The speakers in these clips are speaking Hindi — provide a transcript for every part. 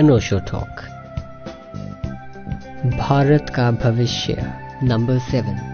अनोशो टॉक भारत का भविष्य नंबर सेवन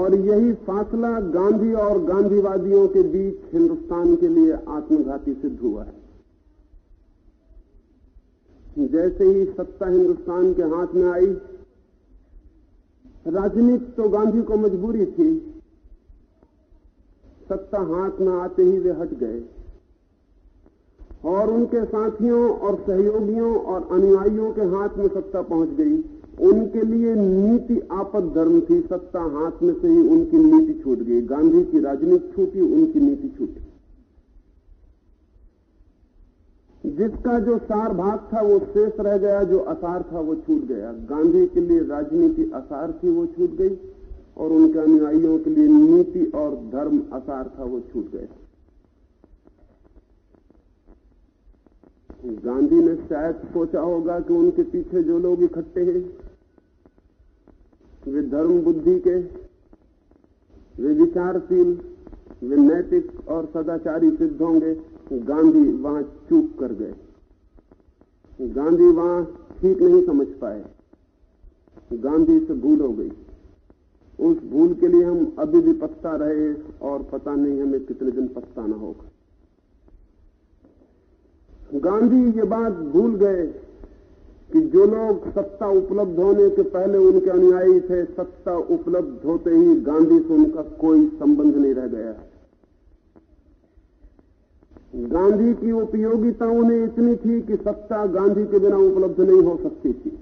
और यही फासला गांधी और गांधीवादियों के बीच हिंदुस्तान के लिए आत्मघाती सिद्ध हुआ है। जैसे ही सत्ता हिंदुस्तान के हाथ में आई, राजनीति तो गांधी को मजबूरी थी, सत्ता हाथ में आते ही वे हट गए। और उनके साथियों और सहयोगियों और अनुयायियों के हाथ में सत्ता पहुँच गई। उनके लिए नीति आपद धर्म थी, सत्ता हाथ में से ही उनकी नीति छूट गई। गांधी की राजनीति छूटी, उनकी नीति छूटी। जिसका जो सार भाग था, वो शेष रह गया, जो असार था, वो छूट गया। गांधी के लिए राजनीति असार थी, वो छूट गई, और उनके अनुयायियों के लिए नीति और धर्म असार था, वो छूट गए। गांधी ने शायद सोचा होगा कि उनके पीछे जो लोग इकट्ठे हैं, वे धर्म बुद्धि के, वे विचारशील, वे नैतिक और सदाचारी सिद्ध होंगे। गांधी वहाँ चूक कर गए। गांधी वहाँ ठीक नहीं समझ पाए। गांधी से भूल हो गई। उस भूल के लिए हम अभी भी पछता रहे और पता नहीं हमें कितने दिन पछताना होगा। गांधी ये बात भूल गए कि जो लोग सत्ता उपलब्ध होने के पहले उनके अनुयायी थे, सत्ता उपलब्ध होते ही गांधी से उनका कोई संबंध नहीं रह गया। गांधी की उपयोगिता उन्हें इतनी थी कि सत्ता गांधी के बिना उपलब्ध नहीं हो सकती थी।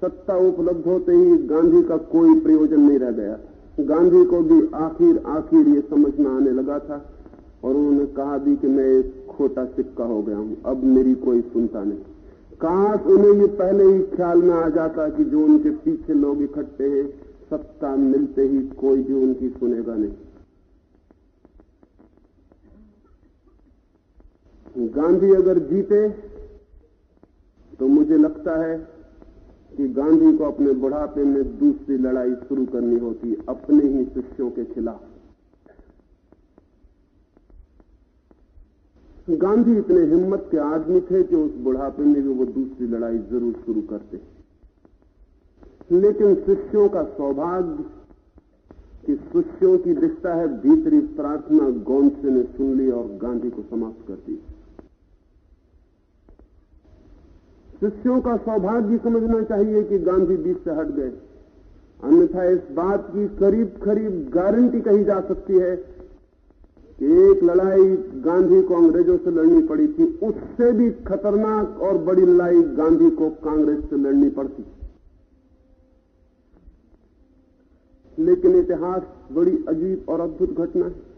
सत्ता उपलब्ध होते ही गांधी का कोई प्रयोजन नहीं रह गया। गांधी को भी आखिर आखिर ये समझ में आने लगा था। और उन्होंने कहा भी कि मैं एक खोटा सिक्का हो गया हूँ, अब मेरी कोई सुनता नहीं। काश उन्हें ये पहले ही ख्याल में आ जाता कि जो उनके पीछे लोग इकट्ठे हैं, सत्ता मिलते ही कोई भी उनकी सुनेगा नहीं। गांधी अगर जीते तो मुझे लगता है कि गांधी को अपने बुढ़ापे में दूसरी लड़ाई शुरू करनी होती, अपने ही शिष्यों के खिलाफ। गांधी इतने हिम्मत के आदमी थे कि उस बुढ़ापे में भी वो दूसरी लड़ाई ज़रूर शुरू करते। लेकिन शिष्यों का सौभाग्य कि शिष्यों की दिखता है, भीतरी प्रार्थना गौंसे ने सुन ली और गांधी को समाप्त कर दी। शिष्यों का सौभाग्य समझना चाहिए कि गांधी बीच से हट गए। अन्यथा इस बात की करीब करीब गारंटी कही जा सकती है एक लड़ाई गांधी को अंग्रेज़ों से लड़नी पड़ी थी, उससे भी खतरनाक और बड़ी लड़ाई गांधी को कांग्रेस से लड़नी पड़ती। लेकिन इतिहास बड़ी अजीब और अद्भुत घटना है।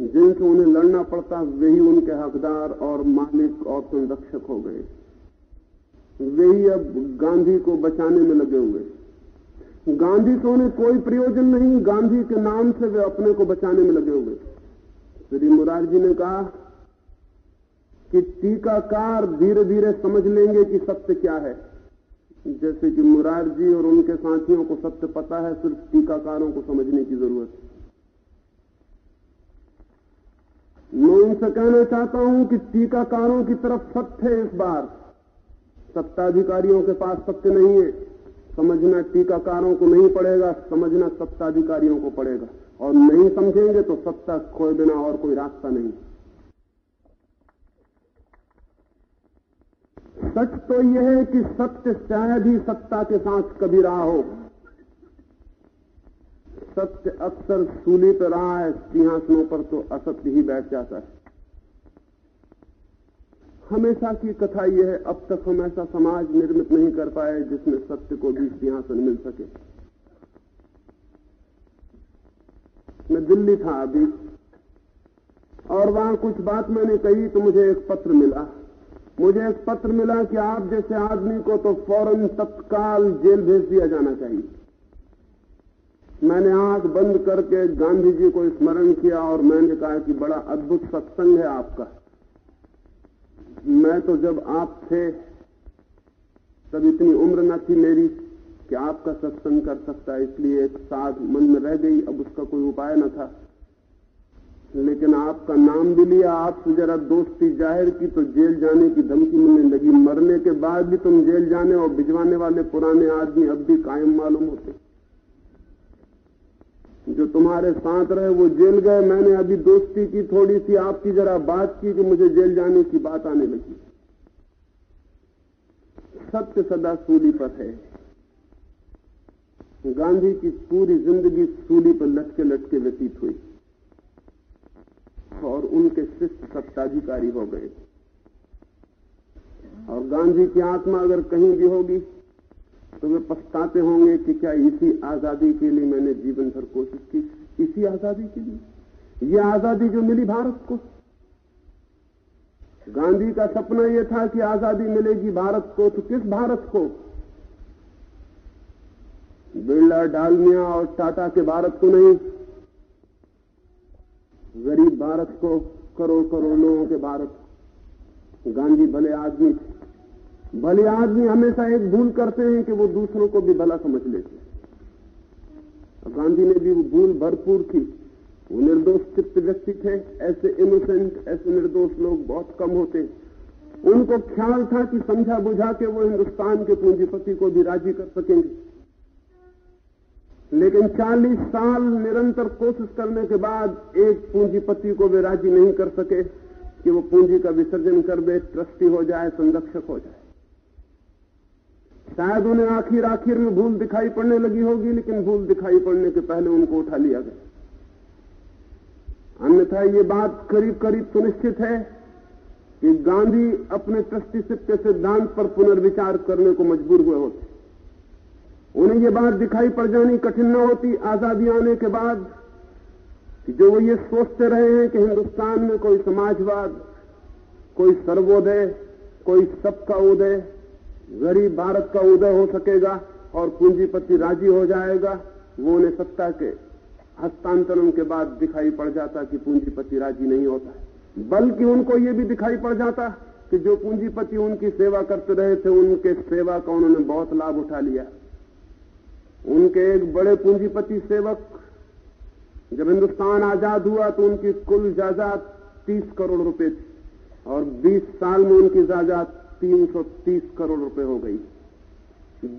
जिनसे उन्हें लड़ना पड़ता वही उनके हकदार और मालिक और संरक्षक हो गए। वही अब गांधी को बचाने में लगे हुए गांधी से उन्हें कोई प्रयोजन नहीं, गांधी के नाम से वे अपने को बचाने में लगे हुए। श्री मुरारजी ने कहा कि टीकाकार धीरे धीरे समझ लेंगे कि सत्य क्या है। जैसे कि मुरारजी और उनके साथियों को सत्य पता है, सिर्फ़ टीकाकारों को समझने की ज़रूरत है। मैं उनसे कहना चाहता हूँ कि टीकाकारों की तरफ़ सत्य है इस बार। सत्ताधिकारियों के पास सत्य नहीं है। समझना टीकाकारों को नहीं पड़ेगा, समझना सत्ताधिकारियों को पड़ेगा। और नहीं समझेंगे तो सत्ता खोए बिना और कोई रास्ता नहीं। सच तो यह है कि सत्य शायद ही सत्ता के साथ कभी रहा हो। सत्य अक्सर सूली पर रहा है, सिंहासनों पर तो असत्य ही बैठ जाता है। हमेशा की कथा यह है, अब तक हम ऐसा समाज निर्मित नहीं कर पाए जिसमें सत्य को भी सिंहासन मिल सके। मैं दिल्ली था अभी, और वहाँ कुछ बात मैंने कही तो मुझे एक पत्र मिला। मुझे एक पत्र मिला कि आप जैसे आदमी को तो फ़ौरन तत्काल जेल भेज दिया जाना चाहिए। मैंने आँख बंद करके गांधी जी को स्मरण किया और मैंने कहा कि बड़ा अद्भुत सत्संग है आपका। मैं तो जब आप थे, तब इतनी उम्र न थी मेरी कि आपका सत्संग कर सकता, इसलिए एक साध मन में रह गई, अब उसका कोई उपाय न था। लेकिन आपका नाम भी लिया, आपसे जरा दोस्ती ज़ाहिर की तो जेल जाने की धमकी मिलने लगी। मरने के बाद भी तुम जेल जाने और भिजवाने वाले पुराने आदमी अब भी कायम मालूम होते। जो तुम्हारे साथ रहे, वो जेल गए। मैंने अभी दोस्ती की थोड़ी सी आपकी जरा बात की कि मुझे जेल जाने की बात आने लगी। सत्य सदा सूली पर है। गांधी की पूरी ज़िंदगी सूली पर लटके लटके व्यतीत हुई। और उनके शिष्य सत्ताधिकारी हो गए। और गांधी की आत्मा अगर कहीं भी होगी तो वे पछताते होंगे कि क्या इसी आज़ादी के लिए मैंने जीवन भर कोशिश की? इसी आज़ादी के लिए। ये आज़ादी जो मिली भारत को। गांधी का सपना यह था कि आज़ादी मिलेगी भारत को तो किस भारत को? बिरला डालमिया और टाटा के भारत को नहीं। गरीब भारत को, करोड़ करोड़ लोगों के भारत गांधी भले आदमी थे भले आदमी हमेशा एक भूल करते हैं कि वो दूसरों को भी भला समझ लेते हैं। गांधी ने भी वो भूल भरपूर की। वो निर्दोष चित्त व्यक्ति थे, ऐसे इनोसेंट ऐसे निर्दोष लोग बहुत कम होते। उनको ख्याल था कि समझा बुझा के वो हिंदुस्तान के पूंजीपति को भी राज़ी कर सकेंगे। लेकिन 40 साल निरंतर कोशिश करने के बाद एक पूंजीपति को वे राज़ी नहीं कर सके कि वो पूंजी का विसर्जन कर दे, ट्रस्टी हो जाए, संरक्षक हो जाए। शायद उन्हें आखिर आखिर में भूल दिखाई पड़ने लगी होगी, लेकिन भूल दिखाई पड़ने के पहले उनको उठा लिया गया। अन्यथा ये बात करीब करीब सुनिश्चित है कि गांधी अपने ट्रस्टीशिप के सिद्धांत पर पुनर्विचार करने को मजबूर हुए होते। उन्हें ये बात दिखाई पड़ जानी कठिन न होती। आज़ादी आने के बाद कि जो वो ये सोचते रहे हैं कि हिंदुस्तान में कोई समाजवाद, कोई सर्वोदय, कोई सबका उदय गरीब भारत का उदय हो सकेगा और पूंजीपति राज़ी हो जाएगा। वो उन्हें सत्ता के हस्तांतरण के बाद दिखाई पड़ जाता कि पूंजीपति राज़ी नहीं होता बल्कि उनको ये भी दिखाई पड़ जाता कि जो पूंजीपति उनकी सेवा करते रहे थे, उनके सेवा का उन्होंने बहुत लाभ उठा लिया। उनके एक बड़े पूंजीपति सेवक जब हिंदुस्तान आज़ाद हुआ तो उनकी कुल जायदाद तीस करोड़ रुपए थी और 20 साल में उनकी जायदाद 330 करोड़ रुपए हो गई।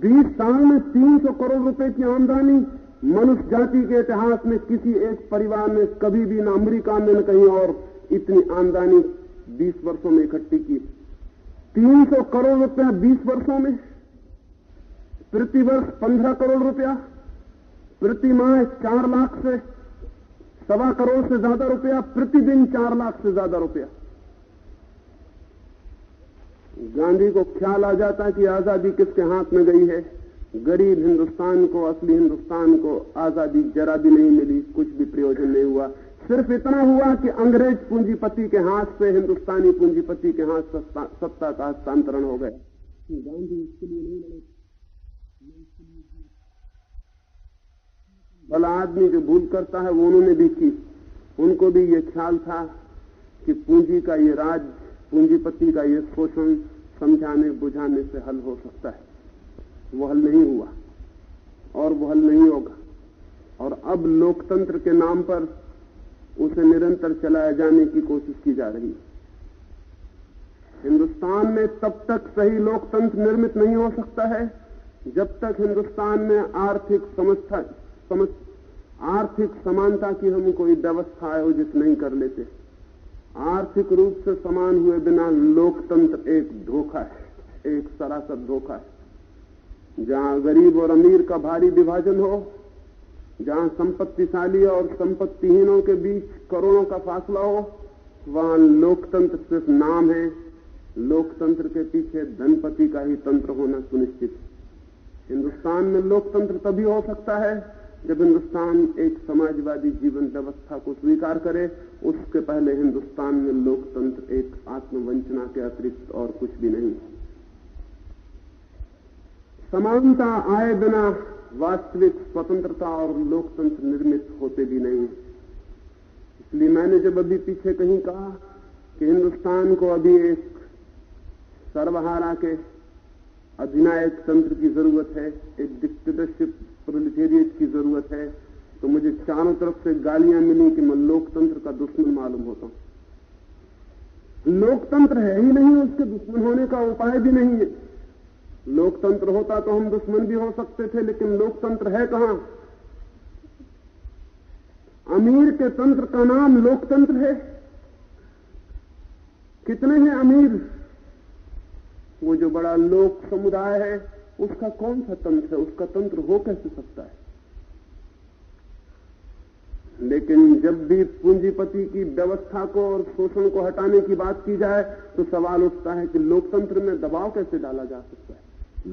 20 साल में 300 करोड़ रुपए की आमदनी मनुष्य जाति के इतिहास में किसी एक परिवार ने कभी भी न अमरीका में, न कहीं और इतनी आमदनी 20 वर्षों में इकट्ठी की। 300 करोड़ रुपया 20 वर्षों में प्रति वर्ष 15 करोड़ रुपया प्रति माह चार लाख से सवा करोड़ से ज़्यादा रुपया, प्रतिदिन चार लाख से ज़्यादा रुपया। गांधी को ख्याल आ जाता कि आज़ादी किसके हाथ में गई है? गरीब हिंदुस्तान को असली हिंदुस्तान को आज़ादी जरा भी नहीं मिली कुछ भी प्रयोजन नहीं हुआ। सिर्फ़ इतना हुआ कि अंग्रेज़ पूंजीपति के हाथ से हिंदुस्तानी पूंजीपति के हाथ सत्ता का हस्तांतरण हो गया। गांधी इसके लिए नहीं लड़े? भला आदमी जो भूल करता है वो उन्होंने भी की। उनको भी ये ख्याल था कि पूंजी का ये राज पूंजीपति का ये शोषण समझाने, बुझाने से हल हो सकता है। वो हल नहीं हुआ, और वो हल नहीं होगा। और अब लोकतंत्र के नाम पर उसे निरंतर चलाए जाने की कोशिश की जा रही है। हिंदुस्तान में तब तक सही लोकतंत्र निर्मित नहीं हो सकता है, जब तक हिंदुस्तान में आर्थिक समस्या समझ आर्थिक समानता की हम कोई व्यवस्था आयोजित नहीं कर लेते। आर्थिक रूप से समान हुए बिना लोकतंत्र एक धोखा है, एक सरासर धोखा है। जहाँ गरीब और अमीर का भारी विभाजन हो, जहाँ संपत्तिशाली और संपत्तिहीनों के बीच करोड़ों का फासला हो, वहाँ लोकतंत्र सिर्फ़ नाम है, लोकतंत्र के पीछे धनपति का ही तंत्र होना सुनिश्चित हिंदुस्तान में लोकतंत्र तभी हो सकता है, जब हिंदुस्तान एक समाजवादी जीवन व्यवस्था को स्वीकार करे उसके पहले हिंदुस्तान में लोकतंत्र एक आत्मवंचना के अतिरिक्त और कुछ भी नहीं। समानता आए बिना वास्तविक स्वतंत्रता और लोकतंत्र निर्मित होते भी नहीं। इसलिए मैंने जब अभी पीछे कहीं कहा कि हिंदुस्तान को अभी एक सर्वहारा के अधिनायक तंत्र की ज़रूरत है, एक डिक्टेटरशिप प्रोलिटेरिएट की ज़रूरत है तो मुझे चारों तरफ़ से गालियाँ मिली कि मैं लोकतंत्र का दुश्मन मालूम होता हूँ। लोकतंत्र है ही नहीं, उसके दुश्मन होने का उपाय भी नहीं है। लोकतंत्र होता तो हम दुश्मन भी हो सकते थे, लेकिन लोकतंत्र है कहाँ? अमीर के तंत्र का नाम लोकतंत्र है। कितने हैं अमीर? वो जो बड़ा लोक समुदाय है, उसका कौन सा तंत्र है? उसका तंत्र हो कैसे सकता है? लेकिन जब भी पूंजीपति की व्यवस्था को और शोषण को हटाने की बात की जाए तो सवाल उठता है कि लोकतंत्र में दबाव कैसे डाला जा सकता है?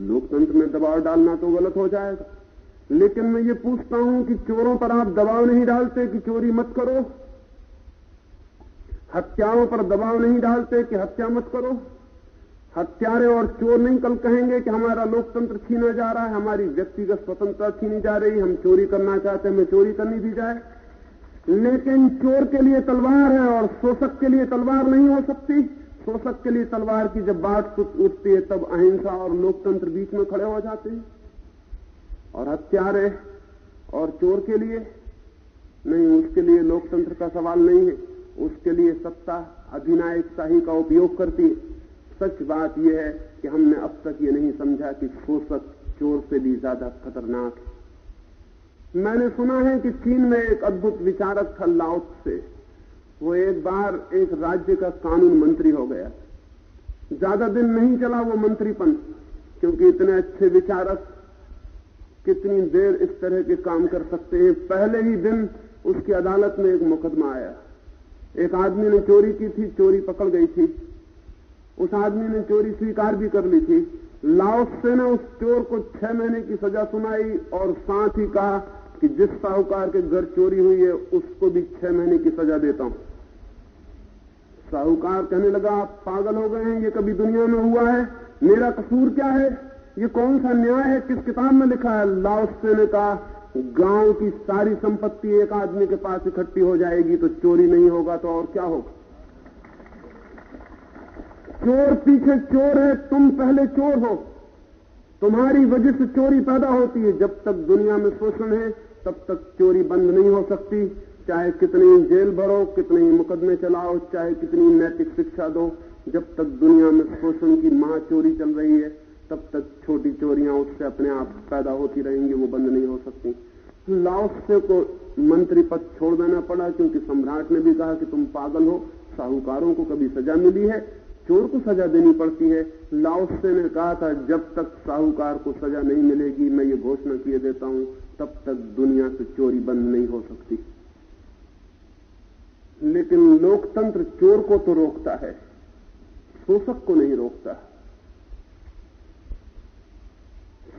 लोकतंत्र में दबाव डालना तो गलत हो जाएगा। लेकिन मैं ये पूछता हूँ कि चोरों पर आप दबाव नहीं डालते कि चोरी मत करो। हत्याओं पर दबाव नहीं डालते कि हत्या मत करो। हत्यारे और चोर नहीं कल कहेंगे कि हमारा लोकतंत्र छीना जा रहा है, हमारी व्यक्तिगत स्वतंत्रता छीनी जा रही हम चोरी करना चाहते हैं, हमें चोरी करनी दी जाए। लेकिन चोर के लिए तलवार है और शोषक के लिए तलवार नहीं हो सकती। शोषक के लिए तलवार की जब बात उठती है, तब अहिंसा और लोकतंत्र बीच में खड़े हो जाते हैं। और हत्यारे और चोर के लिए नहीं, उसके लिए लोकतंत्र का सवाल नहीं है। उसके लिए सत्ता अधिनायक शाही का उपयोग करती है। सच बात यह है कि हमने अब तक ये नहीं समझा कि शोषक चोर से भी ज़्यादा खतरनाक है। मैंने सुना है कि चीन में एक अद्भुत विचारक था लाउत से। वो एक बार एक राज्य का कानून मंत्री हो गया। ज़्यादा दिन नहीं चला वो मंत्रीपन, क्योंकि इतने अच्छे विचारक कितनी देर इस तरह के काम कर सकते हैं। पहले ही दिन उसकी अदालत में एक मुकदमा आया। एक आदमी ने चोरी की थी, चोरी पकड़ गई थी। उस आदमी ने चोरी स्वीकार भी कर ली थी। लाओस लाओसे ने उस चोर को छह महीने की सजा सुनाई और साथ ही कहा कि जिस साहूकार के घर चोरी हुई है, उसको भी छह महीने की सजा देता हूँ। साहूकार कहने लगा, आप पागल हो गए हैं, ये कभी दुनिया में हुआ है? मेरा कसूर क्या है? ये कौन सा न्याय है? किस किताब में लिखा है? लाओसे ने कहा, गाँव की सारी संपत्ति एक आदमी के पास इकट्ठी हो जाएगी तो चोरी नहीं होगा तो और क्या होगा? चोर पीछे चोर है, तुम पहले चोर हो। तुम्हारी वजह से चोरी पैदा होती है, जब तक दुनिया में शोषण है तब तक चोरी बंद नहीं हो सकती। चाहे कितनी जेल भरो, कितने मुकदमे चलाओ, चाहे कितनी नैतिक शिक्षा दो, जब तक दुनिया में शोषण की माँ चोरी चल रही है, तब तक छोटी चोरियाँ उससे अपने आप पैदा होती रहेंगी, वो बंद नहीं हो सकती। लाओसे को मंत्री पद छोड़ देना पड़ा, क्योंकि सम्राट ने भी कहा कि तुम पागल हो, साहूकारों को कभी सजा मिली है, चोर को सजा देनी पड़ती है। लाओसे ने कहा था, जब तक साहूकार को सजा नहीं मिलेगी, मैं ये घोषणा किए देता हूँ तब तक दुनिया से चोरी बंद नहीं हो सकती। लेकिन लोकतंत्र चोर को तो रोकता है, शोषक को नहीं रोकता।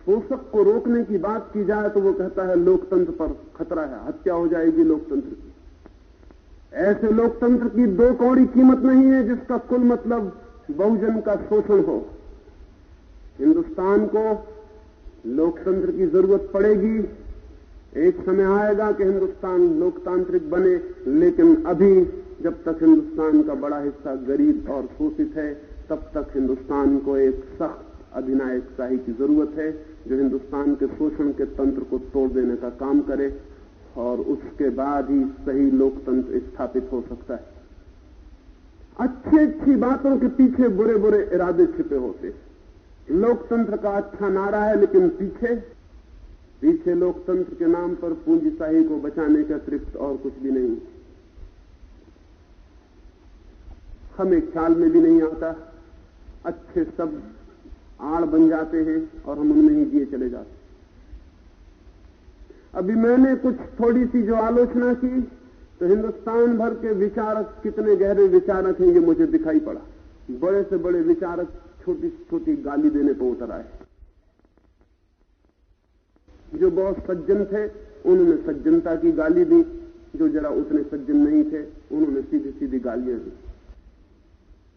शोषक को रोकने की बात की जाए तो वो कहता है, लोकतंत्र पर खतरा है, हत्या हो जाएगी लोकतंत्र की। ऐसे लोकतंत्र की दो कौड़ी कीमत नहीं है जिसका कुल मतलब बहुजन का शोषण हो। हिंदुस्तान को लोकतंत्र की ज़रूरत पड़ेगी एक समय आएगा कि हिंदुस्तान लोकतांत्रिक बने, लेकिन अभी जब तक हिंदुस्तान का बड़ा हिस्सा गरीब और शोषित है, तब तक हिंदुस्तान को एक सख्त अधिनायक शाही की ज़रूरत है, जो हिंदुस्तान के शोषण के तंत्र को तोड़ देने का काम करे, और उसके बाद ही सही लोकतंत्र स्थापित हो सकता है। अच्छी अच्छी बातों के पीछे बुरे बुरे इरादे छिपे होते लोकतंत्र का अच्छा नारा है, लेकिन पीछे पीछे लोकतंत्र के नाम पर पूंजीशाही को बचाने के अतिरिक्त और कुछ भी नहीं। हमें ख्याल में भी नहीं आता। अच्छे सब आड़ बन जाते हैं और हम उनमें ही दिए चले जाते अभी मैंने कुछ थोड़ी सी जो आलोचना की तो हिंदुस्तान भर के विचारक कितने गहरे विचारक हैं ये मुझे दिखाई पड़ा। बड़े से बड़े विचारक छोटी छोटी गाली देने पर उतर आए। जो बहुत सज्जन थे, उन्होंने सज्जनता की गाली दी। जो जरा उतने सज्जन नहीं थे, उन्होंने सीधी सीधी गालियाँ दी।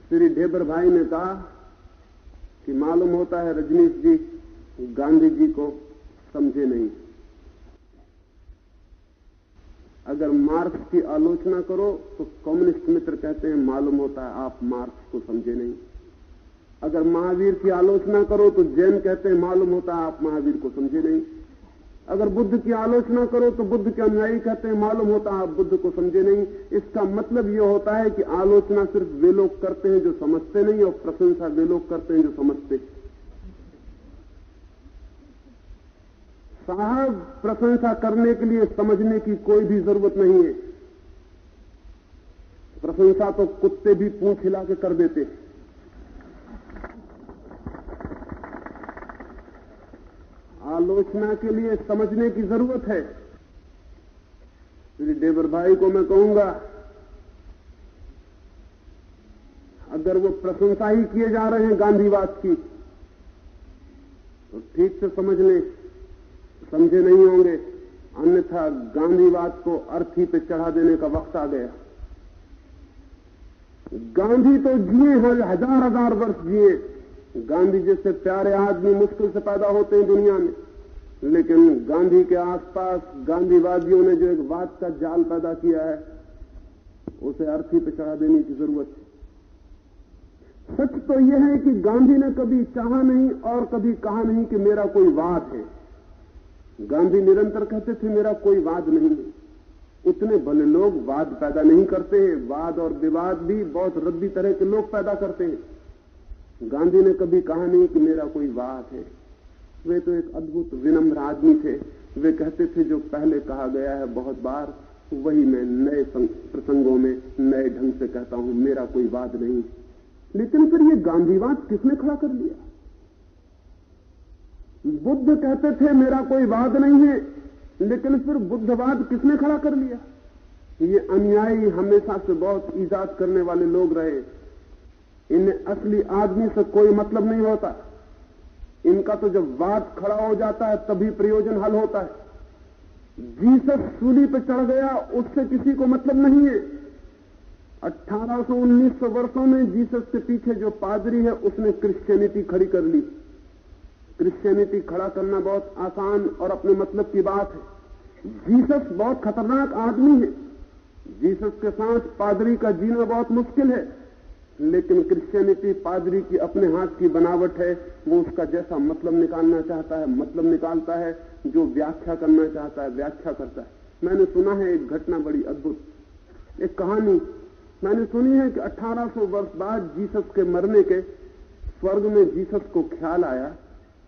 श्री ढेबर भाई ने कहा कि मालूम होता है रजनीश जी, गांधी जी को समझे नहीं। अगर मार्क्स की आलोचना करो तो कम्युनिस्ट मित्र कहते हैं, मालूम होता है आप मार्क्स को समझे नहीं। अगर महावीर की आलोचना करो तो जैन कहते हैं, मालूम होता है आप महावीर को समझे नहीं। अगर बुद्ध की आलोचना करो तो बुद्ध के अनुयायी कहते हैं, मालूम होता है आप बुद्ध को समझे नहीं। इसका मतलब यह होता है कि आलोचना सिर्फ़ वे लोग करते हैं जो समझते नहीं और प्रशंसा वे लोग करते हैं जो समझते। साहब, प्रशंसा करने के लिए समझने की कोई भी ज़रूरत नहीं है। प्रशंसा तो कुत्ते भी पूछ हिला के कर देते हैं। आलोचना के लिए समझने की ज़रूरत है। श्री देवर भाई को मैं कहूँगा, अगर वो प्रशंसा ही किए जा रहे हैं गांधीवाद की तो ठीक से समझ लें, समझे नहीं होंगे, अन्यथा गांधीवाद को अर्थी पे चढ़ा देने का वक्त आ गया। गांधी तो जिए हज़ार हज़ार वर्ष जिए। गांधी जैसे प्यारे आदमी मुश्किल से पैदा होते हैं दुनिया में। लेकिन गांधी के आसपास गांधीवादियों ने जो एक बात का जाल पैदा किया है, उसे अर्थी पे चढ़ा देने की ज़रूरत है। सच तो यह है कि गांधी ने कभी चाहा नहीं और कभी कहा नहीं कि मेरा कोई वाद है। गांधी निरंतर कहते थे, मेरा कोई वाद नहीं है। उतने भले लोग वाद पैदा नहीं करते हैं। वाद और विवाद भी बहुत रद्दी तरह के लोग पैदा करते हैं। गांधी ने कभी कहा नहीं कि मेरा कोई वाद है। वे तो एक अद्भुत विनम्र आदमी थे। वे कहते थे, जो पहले कहा गया है बहुत बार, वही मैं नए प्रसंगों में नए ढंग से कहता हूँ, मेरा कोई वाद नहीं। लेकिन फिर ये गांधीवाद किसने खड़ा कर लिया? बुद्ध कहते थे, मेरा कोई वाद नहीं है। लेकिन फिर बुद्धवाद किसने खड़ा कर लिया? ये अनुयायी हमेशा से बहुत ईजाद करने वाले लोग रहे। इन्हें असली आदमी से कोई मतलब नहीं होता। इनका तो जब वाद खड़ा हो जाता है, तभी प्रयोजन हल होता है। जीसस सूली पर चढ़ गया, उससे किसी को मतलब नहीं है। 1800 1900 वर्षों में जीसस के पीछे जो पादरी है, उसने क्रिश्चियनिटी खड़ी कर ली। क्रिश्चियनिटी खड़ा करना बहुत आसान और अपने मतलब की बात है। जीसस बहुत खतरनाक आदमी है। जीसस के साथ पादरी का जीना बहुत मुश्किल है। लेकिन क्रिश्चियनिटी पादरी की अपने हाथ की बनावट है, वो उसका जैसा मतलब निकालना चाहता है मतलब निकालता है, जो व्याख्या करना चाहता है, व्याख्या करता है। मैंने सुना है एक घटना बड़ी अद्भुत। एक कहानी। मैंने सुनी है कि 1800 वर्ष बाद जीसस के मरने के स्वर्ग में जीसस को ख्याल आया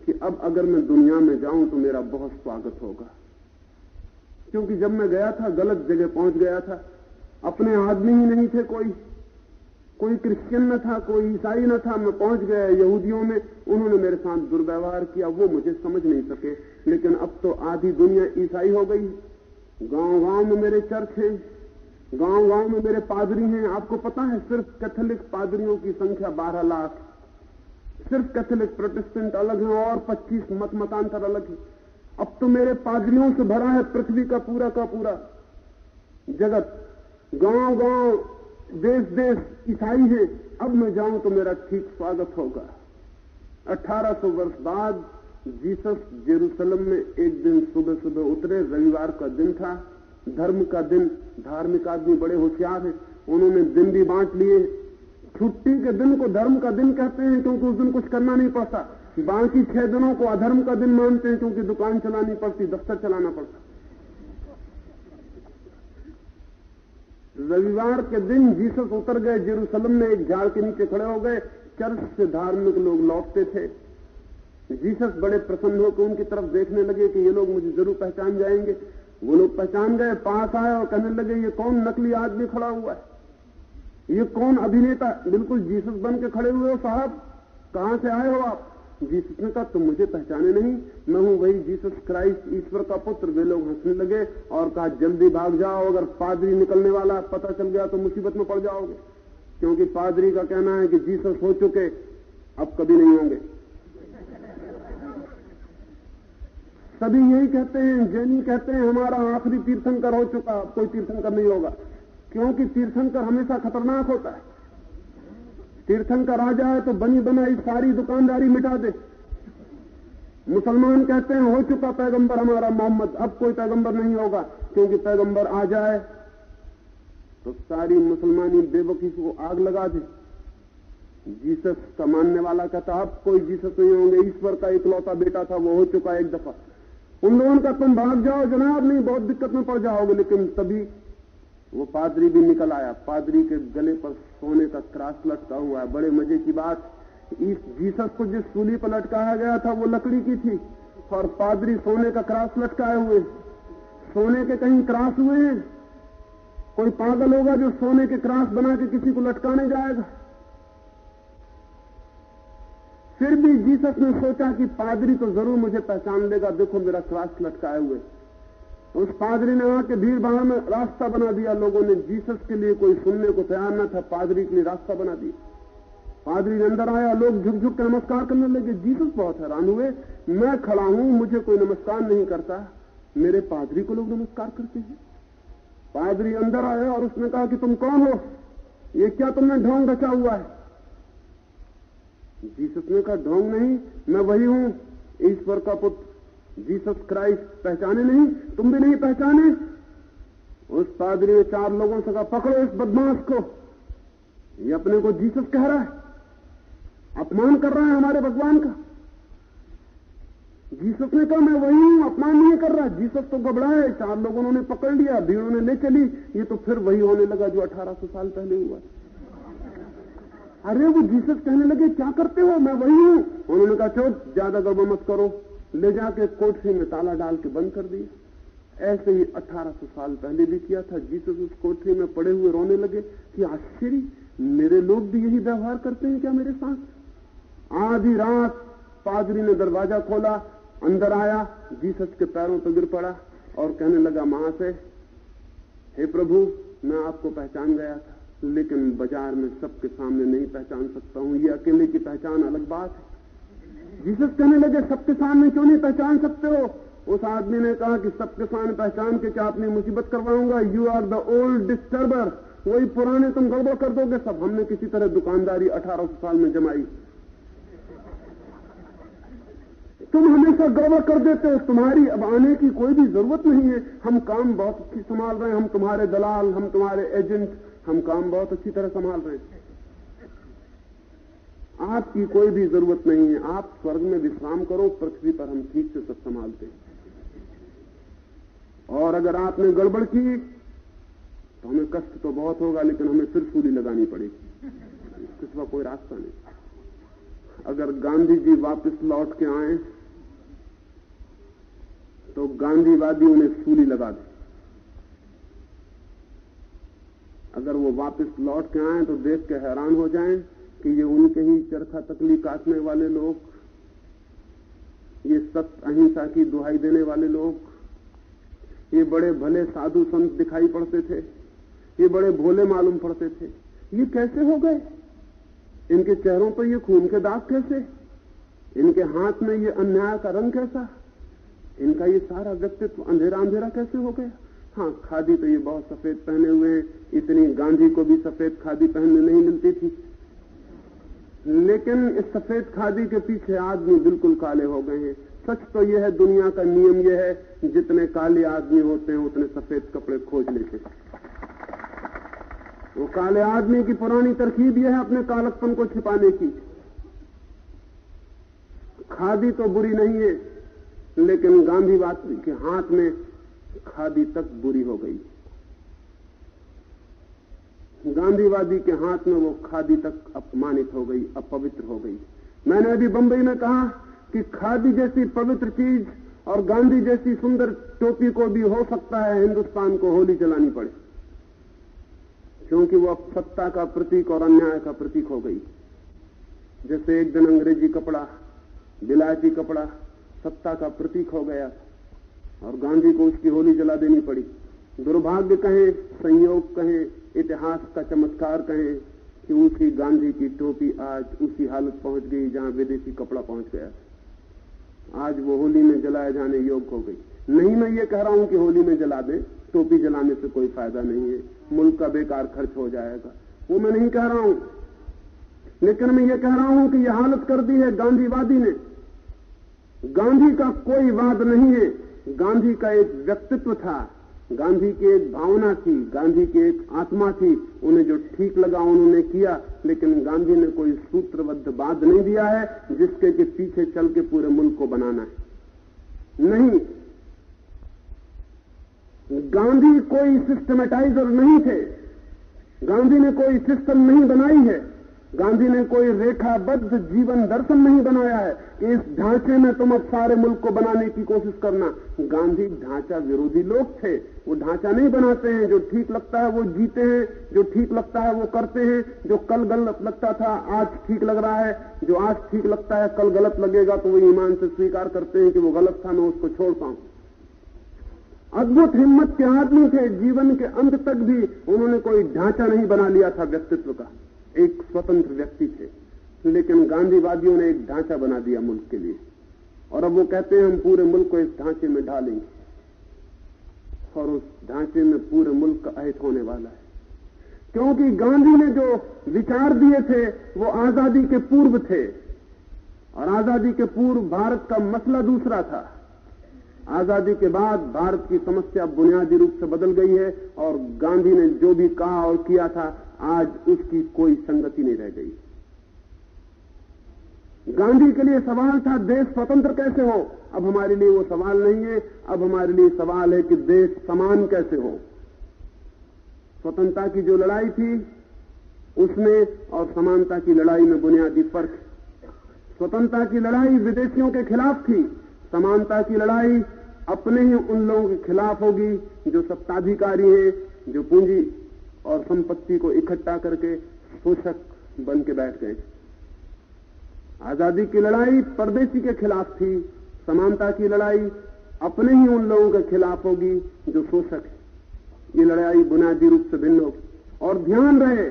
कि अब अगर मैं दुनिया में जाऊँ तो मेरा बहुत स्वागत होगा। क्योंकि जब मैं गया था, गलत जगह पहुँच गया था। अपने आदमी ही नहीं थे कोई। कोई क्रिश्चियन न था, कोई ईसाई न था, मैं पहुँच गया यहूदियों में, उन्होंने मेरे साथ दुर्व्यवहार किया, वो मुझे समझ नहीं सके। लेकिन अब तो आधी दुनिया ईसाई हो गई। गाँव गाँव में मेरे चर्च हैं गाँव गाँव में मेरे पादरी हैं। आपको पता है, सिर्फ़ कैथोलिक पादरियों की संख्या बारह लाख। सिर्फ़ कैथोलिक प्रोटेस्टेंट अलग हैं और 25 मत मतांतर अलग है। अब तो मेरे पादरियों से भरा है पृथ्वी का पूरा का पूरा जगत। गाँव गाँव देश देश ईसाई है, अब मैं जाऊँ तो मेरा ठीक स्वागत होगा। 1800 वर्ष बाद जीसस जेरूसलम में एक दिन सुबह सुबह उतरे, रविवार का दिन था, धर्म का दिन, धार्मिक आदमी बड़े होशियार हैं, उन्होंने दिन भी बांट लिए। छुट्टी के दिन को धर्म का दिन कहते हैं, क्योंकि उस दिन कुछ करना नहीं पड़ता। बाकी छह दिनों को अधर्म का दिन मानते हैं, क्योंकि दुकान चलानी पड़ती, दफ्तर चलाना पड़ता। रविवार के दिन जीसस उतर गए, जेरूसलम में एक झाड़ के नीचे खड़े हो गए। चर्च से धार्मिक लोग लौटते थे। जीसस बड़े प्रसन्न होकर उनकी तरफ़ देखने लगे कि ये लोग मुझे ज़रूर पहचान जाएँगे। वो लोग पहचान गए, पास आए और कहने लगे, ये कौन नकली आदमी खड़ा हुआ है? ये कौन अभिनेता? बिल्कुल जीसस बन के खड़े हुए हो साहब। कहाँ से आए हो आप? जीसस ने कहा तुम मुझे पहचाने नहीं। मैं हूँ वही जीसस क्राइस्ट, ईश्वर का पुत्र। वे लोग हंसने लगे और कहा, जल्दी भाग जाओ, अगर पादरी निकलने वाला पता चल गया तो मुसीबत में पड़ जाओगे। क्योंकि पादरी का कहना है कि जीसस हो चुके, अब कभी नहीं होंगे। सभी यही कहते हैं, जैनी कहते हैं, हमारा आखिरी तीर्थंकर हो चुका, अब कोई तीर्थंकर नहीं होगा। क्योंकि तीर्थंकर हमेशा खतरनाक होता है। तीर्थंकर आ जाए तो बनी बनाई सारी दुकानदारी मिटा दे। मुसलमान कहते हैं, हो चुका पैगंबर हमारा मोहम्मद, अब कोई पैगंबर नहीं होगा, क्योंकि पैगंबर आ जाए तो सारी मुसलमानी बेवकी को आग लगा दे। जीसस का मानने वाला कहता, अब कोई जीसस नहीं होंगे, ईश्वर का इकलौता बेटा था, वो हो चुका एक दफ़ा। उन लोगों का तुम भाग जाओ, जनाब, नहीं, बहुत दिक्कत में पड़ जाओगे, लेकिन तभी वो पादरी भी निकल आया। पादरी के गले पर सोने का क्रास लटका हुआ है। बड़े मज़े की बात, इस जीसस को जिस सूली पर लटकाया गया था, वो लकड़ी की थी और पादरी सोने का क्रास लटकाए हुए। सोने के कहीं क्रास हुए हैं। कोई पागल होगा जो सोने के क्रास बना के किसी को लटकाने जाएगा। फिर भी जीसस ने सोचा कि पादरी तो ज़रूर मुझे पहचान लेगा देखो मेरा क्रास लटकाए हुए। उस पादरी ने आके भीड़ भाड़ में रास्ता बना दिया। लोगों ने जीसस के लिए कोई सुनने को तैयार न था। पादरी के लिए रास्ता बना दिया। पादरी अंदर आया। लोग झुक झुक के नमस्कार करने लगे। जीसस बहुत हैरान हुए। मैं खड़ा हूँ, मुझे कोई नमस्कार नहीं करता। मेरे पादरी को लोग नमस्कार करते हैं। पादरी अंदर आया और उसने कहा कि तुम कौन हो? ये क्या तुमने ढोंग रचा हुआ है? जीसस ने कहा, ढोंग नहीं, मैं वही हूँ। ईश्वर का पुत्र जीसस क्राइस्ट पहचाने नहीं, तुम भी नहीं पहचाने। उस पादरी ने चार लोगों से कहा, पकड़ो इस बदमाश को। ये अपने को जीसस कह रहा है। अपमान कर रहा है हमारे भगवान का। जीसस ने कहा, मैं वही हूँ, अपमान नहीं कर रहा। जीसस तो घबराए, चार लोगों ने पकड़ लिया, भीड़ों ने ले चली। ये तो फिर वही होने लगा जो 1800 साल पहले हुआ। अरे वो जीसस कहने लगे, क्या करते हो? मैं वही हूँ। उन्होंने कहा चो ज़्यादा गड़बड़ मत करो। ले जाके कोठरी में ताला डाल के बंद कर दिया ऐसे ही 1800 साल पहले भी किया था। जीसस उस कोठरी में पड़े हुए रोने लगे कि आश्चर्य, मेरे लोग भी यही व्यवहार करते हैं क्या मेरे साथ? आधी रात पादरी ने दरवाज़ा खोला, अंदर आया, जीसस के पैरों पर गिर पड़ा और कहने लगा माँ से हे प्रभु, मैं आपको पहचान गया था, लेकिन बाज़ार में सबके सामने नहीं पहचान सकता हूँ। ये अकेले की पहचान अलग बात है। जीसस कहने लगे, सबके सामने क्यों नहीं पहचान सकते हो? उस आदमी ने कहा कि सबके सामने पहचान के क्या अपनी मुसीबत करवाऊँगा? You are the old disturber वही पुराने तुम गड़बड़ कर दोगे सब। हमने किसी तरह दुकानदारी अठारह साल में जमाई। तुम हमेशा गड़बड़ कर देते हो। तुम्हारी अब आने की कोई भी ज़रूरत नहीं है। हम काम बहुत अच्छी संभाल रहे हैं। हम तुम्हारे दलाल, हम तुम्हारे एजेंट, हम काम बहुत अच्छी तरह संभाल रहे हैं। आपकी कोई भी ज़रूरत नहीं है। आप स्वर्ग में विश्राम करो, पृथ्वी पर हम ठीक से सब संभालते हैं। और अगर आपने गड़बड़ की तो हमें कष्ट तो बहुत होगा, लेकिन हमें फिर सूली लगानी पड़ेगी। इसका कोई रास्ता नहीं। अगर गांधी जी वापस लौट के आए तो गांधीवादी उन्हें सूली लगा दे। अगर वो वापस लौट के आए तो देख के हैरान हो जाएँ कि ये उनके ही चरखा तकली काटने वाले लोग, ये सत्य अहिंसा की दुहाई देने वाले लोग, ये बड़े भले साधु संत दिखाई पड़ते थे, ये बड़े भोले मालूम पड़ते थे। ये कैसे हो गए? इनके चेहरों पर ये खून के दाग कैसे? इनके हाथ में ये अन्याय का रंग कैसा? इनका ये सारा व्यक्तित्व अंधेरा अंधेरा कैसे हो गया? हाँ खादी तो ये बहुत सफ़ेद पहने हुए हैं इतनी गांधी को भी सफ़ेद खादी पहनने नहीं मिलती थी। लेकिन इस सफ़ेद खादी के पीछे आदमी बिल्कुल काले हो गए हैं। सच तो यह है, दुनिया का नियम यह है, जितने काले आदमी होते हैं, उतने सफ़ेद कपड़े खोज लेते वो काले आदमी की पुरानी तरकीब यह है अपने कालकपन को छिपाने की। खादी तो बुरी नहीं है, लेकिन गांधीवाद के हाथ में खादी तक बुरी हो गई। गांधीवादी के हाथ में वो खादी तक अपमानित हो गई, अपवित्र हो गई। मैंने अभी बंबई में कहा कि खादी जैसी पवित्र चीज़ और गांधी जैसी सुंदर टोपी को भी हो सकता है, हिंदुस्तान को होली चलानी पड़े। क्योंकि वो अब सत्ता का प्रतीक और अन्याय का प्रतीक हो गई। जैसे एक दिन अंग्रेज़ी कपड़ा बिलायती कपड़ा सत्ता का प्रतीक हो गया और गांधी को उसकी होली जला देनी पड़ी। दुर्भाग्य कहें, संयोग कहें इतिहास का चमत्कार कहें कि उसी गांधी की टोपी आज उसी हालत पहुँच गई जहाँ विदेशी कपड़ा पहुँच गया। आज वो होली में जलाए जाने योग्य हो गई। नहीं, मैं ये कह रहा हूँ कि होली में जला दें, टोपी जलाने से कोई फ़ायदा नहीं है। मुल्क का बेकार खर्च हो जाएगा। वो मैं नहीं कह रहा हूँ। लेकिन मैं ये कह रहा हूँ कि यह हालत कर दी है गांधीवादी ने। गांधी का कोई वाद नहीं है। गांधी का एक व्यक्तित्व था। गांधी की एक भावना थी, गांधी की एक आत्मा थी, उन्हें जो ठीक लगा उन्होंने किया, लेकिन गांधी ने कोई सूत्रबद्ध बात नहीं दिया है, जिसके के पीछे चल के पूरे मुल्क को बनाना है। नहीं, गांधी कोई सिस्टमेटाइजर नहीं थे। गांधी ने कोई सिस्टम नहीं बनाई है। गांधी ने कोई रेखाबद्ध जीवन दर्शन नहीं बनाया है कि इस ढांचे में तुम अब सारे मुल्क को बनाने की कोशिश करना। गांधी ढांचा विरोधी लोग थे। वो ढांचा नहीं बनाते हैं, जो ठीक लगता है वो जीते हैं, जो ठीक लगता है वो करते हैं, जो कल गलत लगता था, आज ठीक लग रहा है। जो आज ठीक लगता है, कल गलत लगेगा तो वो ईमान से स्वीकार करते हैं कि वो गलत था, मैं उसको छोड़ता हूँ अद्भुत हिम्मत के आदमी थे। जीवन के अंत तक भी उन्होंने कोई ढांचा नहीं बना लिया था व्यक्तित्व का। एक स्वतंत्र व्यक्ति थे। लेकिन गांधीवादियों ने एक ढांचा बना दिया मुल्क के लिए। और अब वो कहते हैं, हम पूरे मुल्क को इस ढांचे में ढालेंगे। और उस ढांचे में पूरे मुल्क का अहित होने वाला है। क्योंकि गांधी ने जो विचार दिए थे, वो आज़ादी के पूर्व थे। और आज़ादी के पूर्व भारत का मसला दूसरा था। आज़ादी के बाद भारत की समस्या बुनियादी रूप से बदल गई है, और गांधी ने जो भी कहा और किया था आज उसकी कोई संगति नहीं रह गई। गांधी के लिए सवाल था, देश स्वतंत्र कैसे हो? अब हमारे लिए वो सवाल नहीं है। अब हमारे लिए सवाल है कि देश समान कैसे हो? स्वतंत्रता की जो लड़ाई थी उसमें और समानता की लड़ाई में बुनियादी फ़र्क। स्वतंत्रता की लड़ाई विदेशियों के खिलाफ थी। समानता की लड़ाई अपने ही उन लोगों के खिलाफ होगी जो सत्ताधिकारी हैं, जो पूंजी और संपत्ति को इकट्ठा करके शोषक बन के बैठ गए। आज़ादी की लड़ाई परदेशी के खिलाफ थी, समानता की लड़ाई अपने ही उन लोगों के खिलाफ होगी जो शोषक है। ये लड़ाई बुनियादी रूप से भिन्न होगी। और ध्यान रहे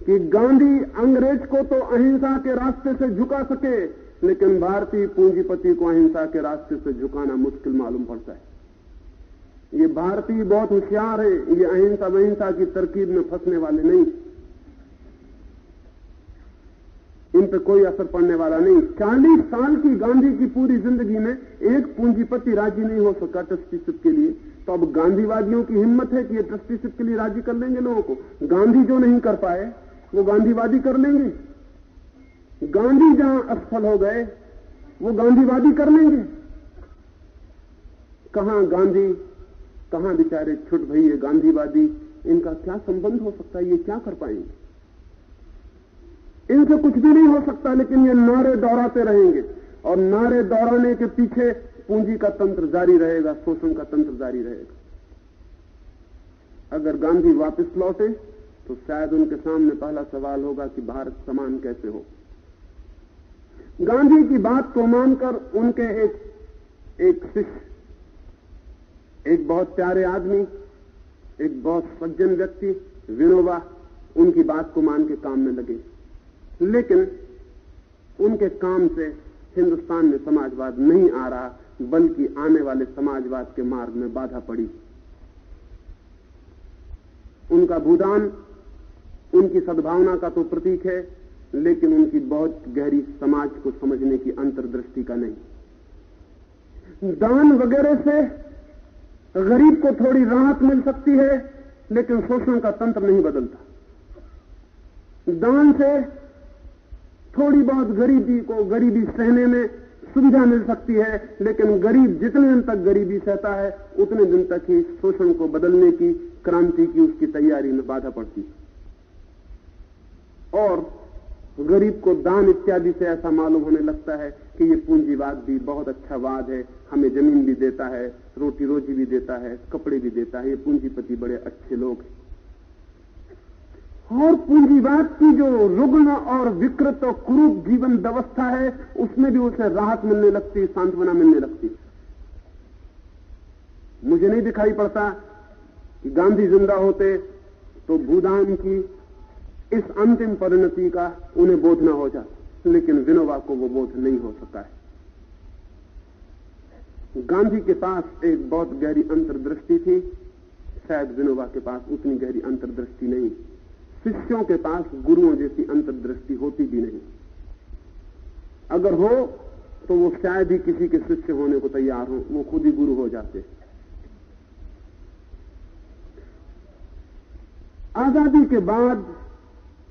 कि गांधी अंग्रेज़ को तो अहिंसा के रास्ते से झुका सके, लेकिन भारतीय पूंजीपति को अहिंसा के रास्ते से झुकाना मुश्किल मालूम पड़ता है। ये भारतीय बहुत होशियार है। ये अहिंसा वहिंसा की तरकीब में फंसने वाले नहीं। इन पर कोई असर पड़ने वाला नहीं। चालीस साल की गांधी की पूरी ज़िंदगी में एक पूंजीपति राज़ी नहीं हो सका ट्रस्टीशिप के लिए। तो अब गांधीवादियों की हिम्मत है कि ये ट्रस्टीशिप के लिए राज़ी कर लेंगे लोगों को। गांधी जो नहीं कर पाए, वो गांधीवादी कर लेंगे। गांधी जहाँ असफल हो गए, वो गांधीवादी कर लेंगे। कहाँ गांधी कहाँ बेचारे छुट भई है गांधीवादी, इनका क्या संबंध हो सकता है? ये क्या कर पाएँगे? इनसे कुछ भी नहीं हो सकता, लेकिन ये नारे दोहराते रहेंगे। और नारे दोहराने के पीछे पूंजी का तंत्र जारी रहेगा, शोषण का तंत्र जारी रहेगा। अगर गांधी वापस लौटे तो शायद उनके सामने पहला सवाल होगा कि भारत समान कैसे हो। गांधी की बात को मानकर उनके एक एक शिष्य एक बहुत प्यारे आदमी, एक बहुत सज्जन व्यक्ति, विनोबा, उनकी बात को मान के काम में लगे। लेकिन उनके काम से हिंदुस्तान में समाजवाद नहीं आ रहा, बल्कि आने वाले समाजवाद के मार्ग में बाधा पड़ी। उनका भूदान, उनकी सद्भावना का तो प्रतीक है, लेकिन उनकी बहुत गहरी समाज को समझने की अंतर्दृष्टि का नहीं। दान वगैरह से गरीब को थोड़ी राहत मिल सकती है, लेकिन शोषण का तंत्र नहीं बदलता। दान से थोड़ी बहुत गरीबी को गरीबी सहने में सुविधा मिल सकती है, लेकिन गरीब जितने दिन तक गरीबी सहता है, उतने दिन तक ही शोषण को बदलने की क्रांति की उसकी तैयारी में बाधा पड़ती और गरीब को दान इत्यादि से ऐसा मालूम होने लगता है कि ये पूंजीवाद भी बहुत अच्छा वाद है। हमें ज़मीन भी देता है रोटी रोजी भी देता है, कपड़े भी देता है। ये पूंजीपति बड़े अच्छे लोग हैं। और पूंजीवाद की जो रुग्ण और विकृत और क्रूप जीवन व्यवस्था है, उसमें भी उसे राहत मिलने लगती, सांत्वना मिलने लगती। मुझे नहीं दिखाई पड़ता कि गांधी ज़िंदा होते तो भूदान की इस अंतिम परिणति का उन्हें बोध न हो जाता लेकिन विनोबा को वो बोध नहीं हो सका है। गांधी के पास एक बहुत गहरी अंतर्दृष्टि थी। शायद विनोबा के पास उतनी गहरी अंतर्दृष्टि नहीं। शिष्यों के पास गुरुओं जैसी अंतर्दृष्टि होती भी नहीं। अगर हो तो वो शायद ही किसी के शिष्य होने को तैयार हो। वो खुद ही गुरु हो जाते। आज़ादी के बाद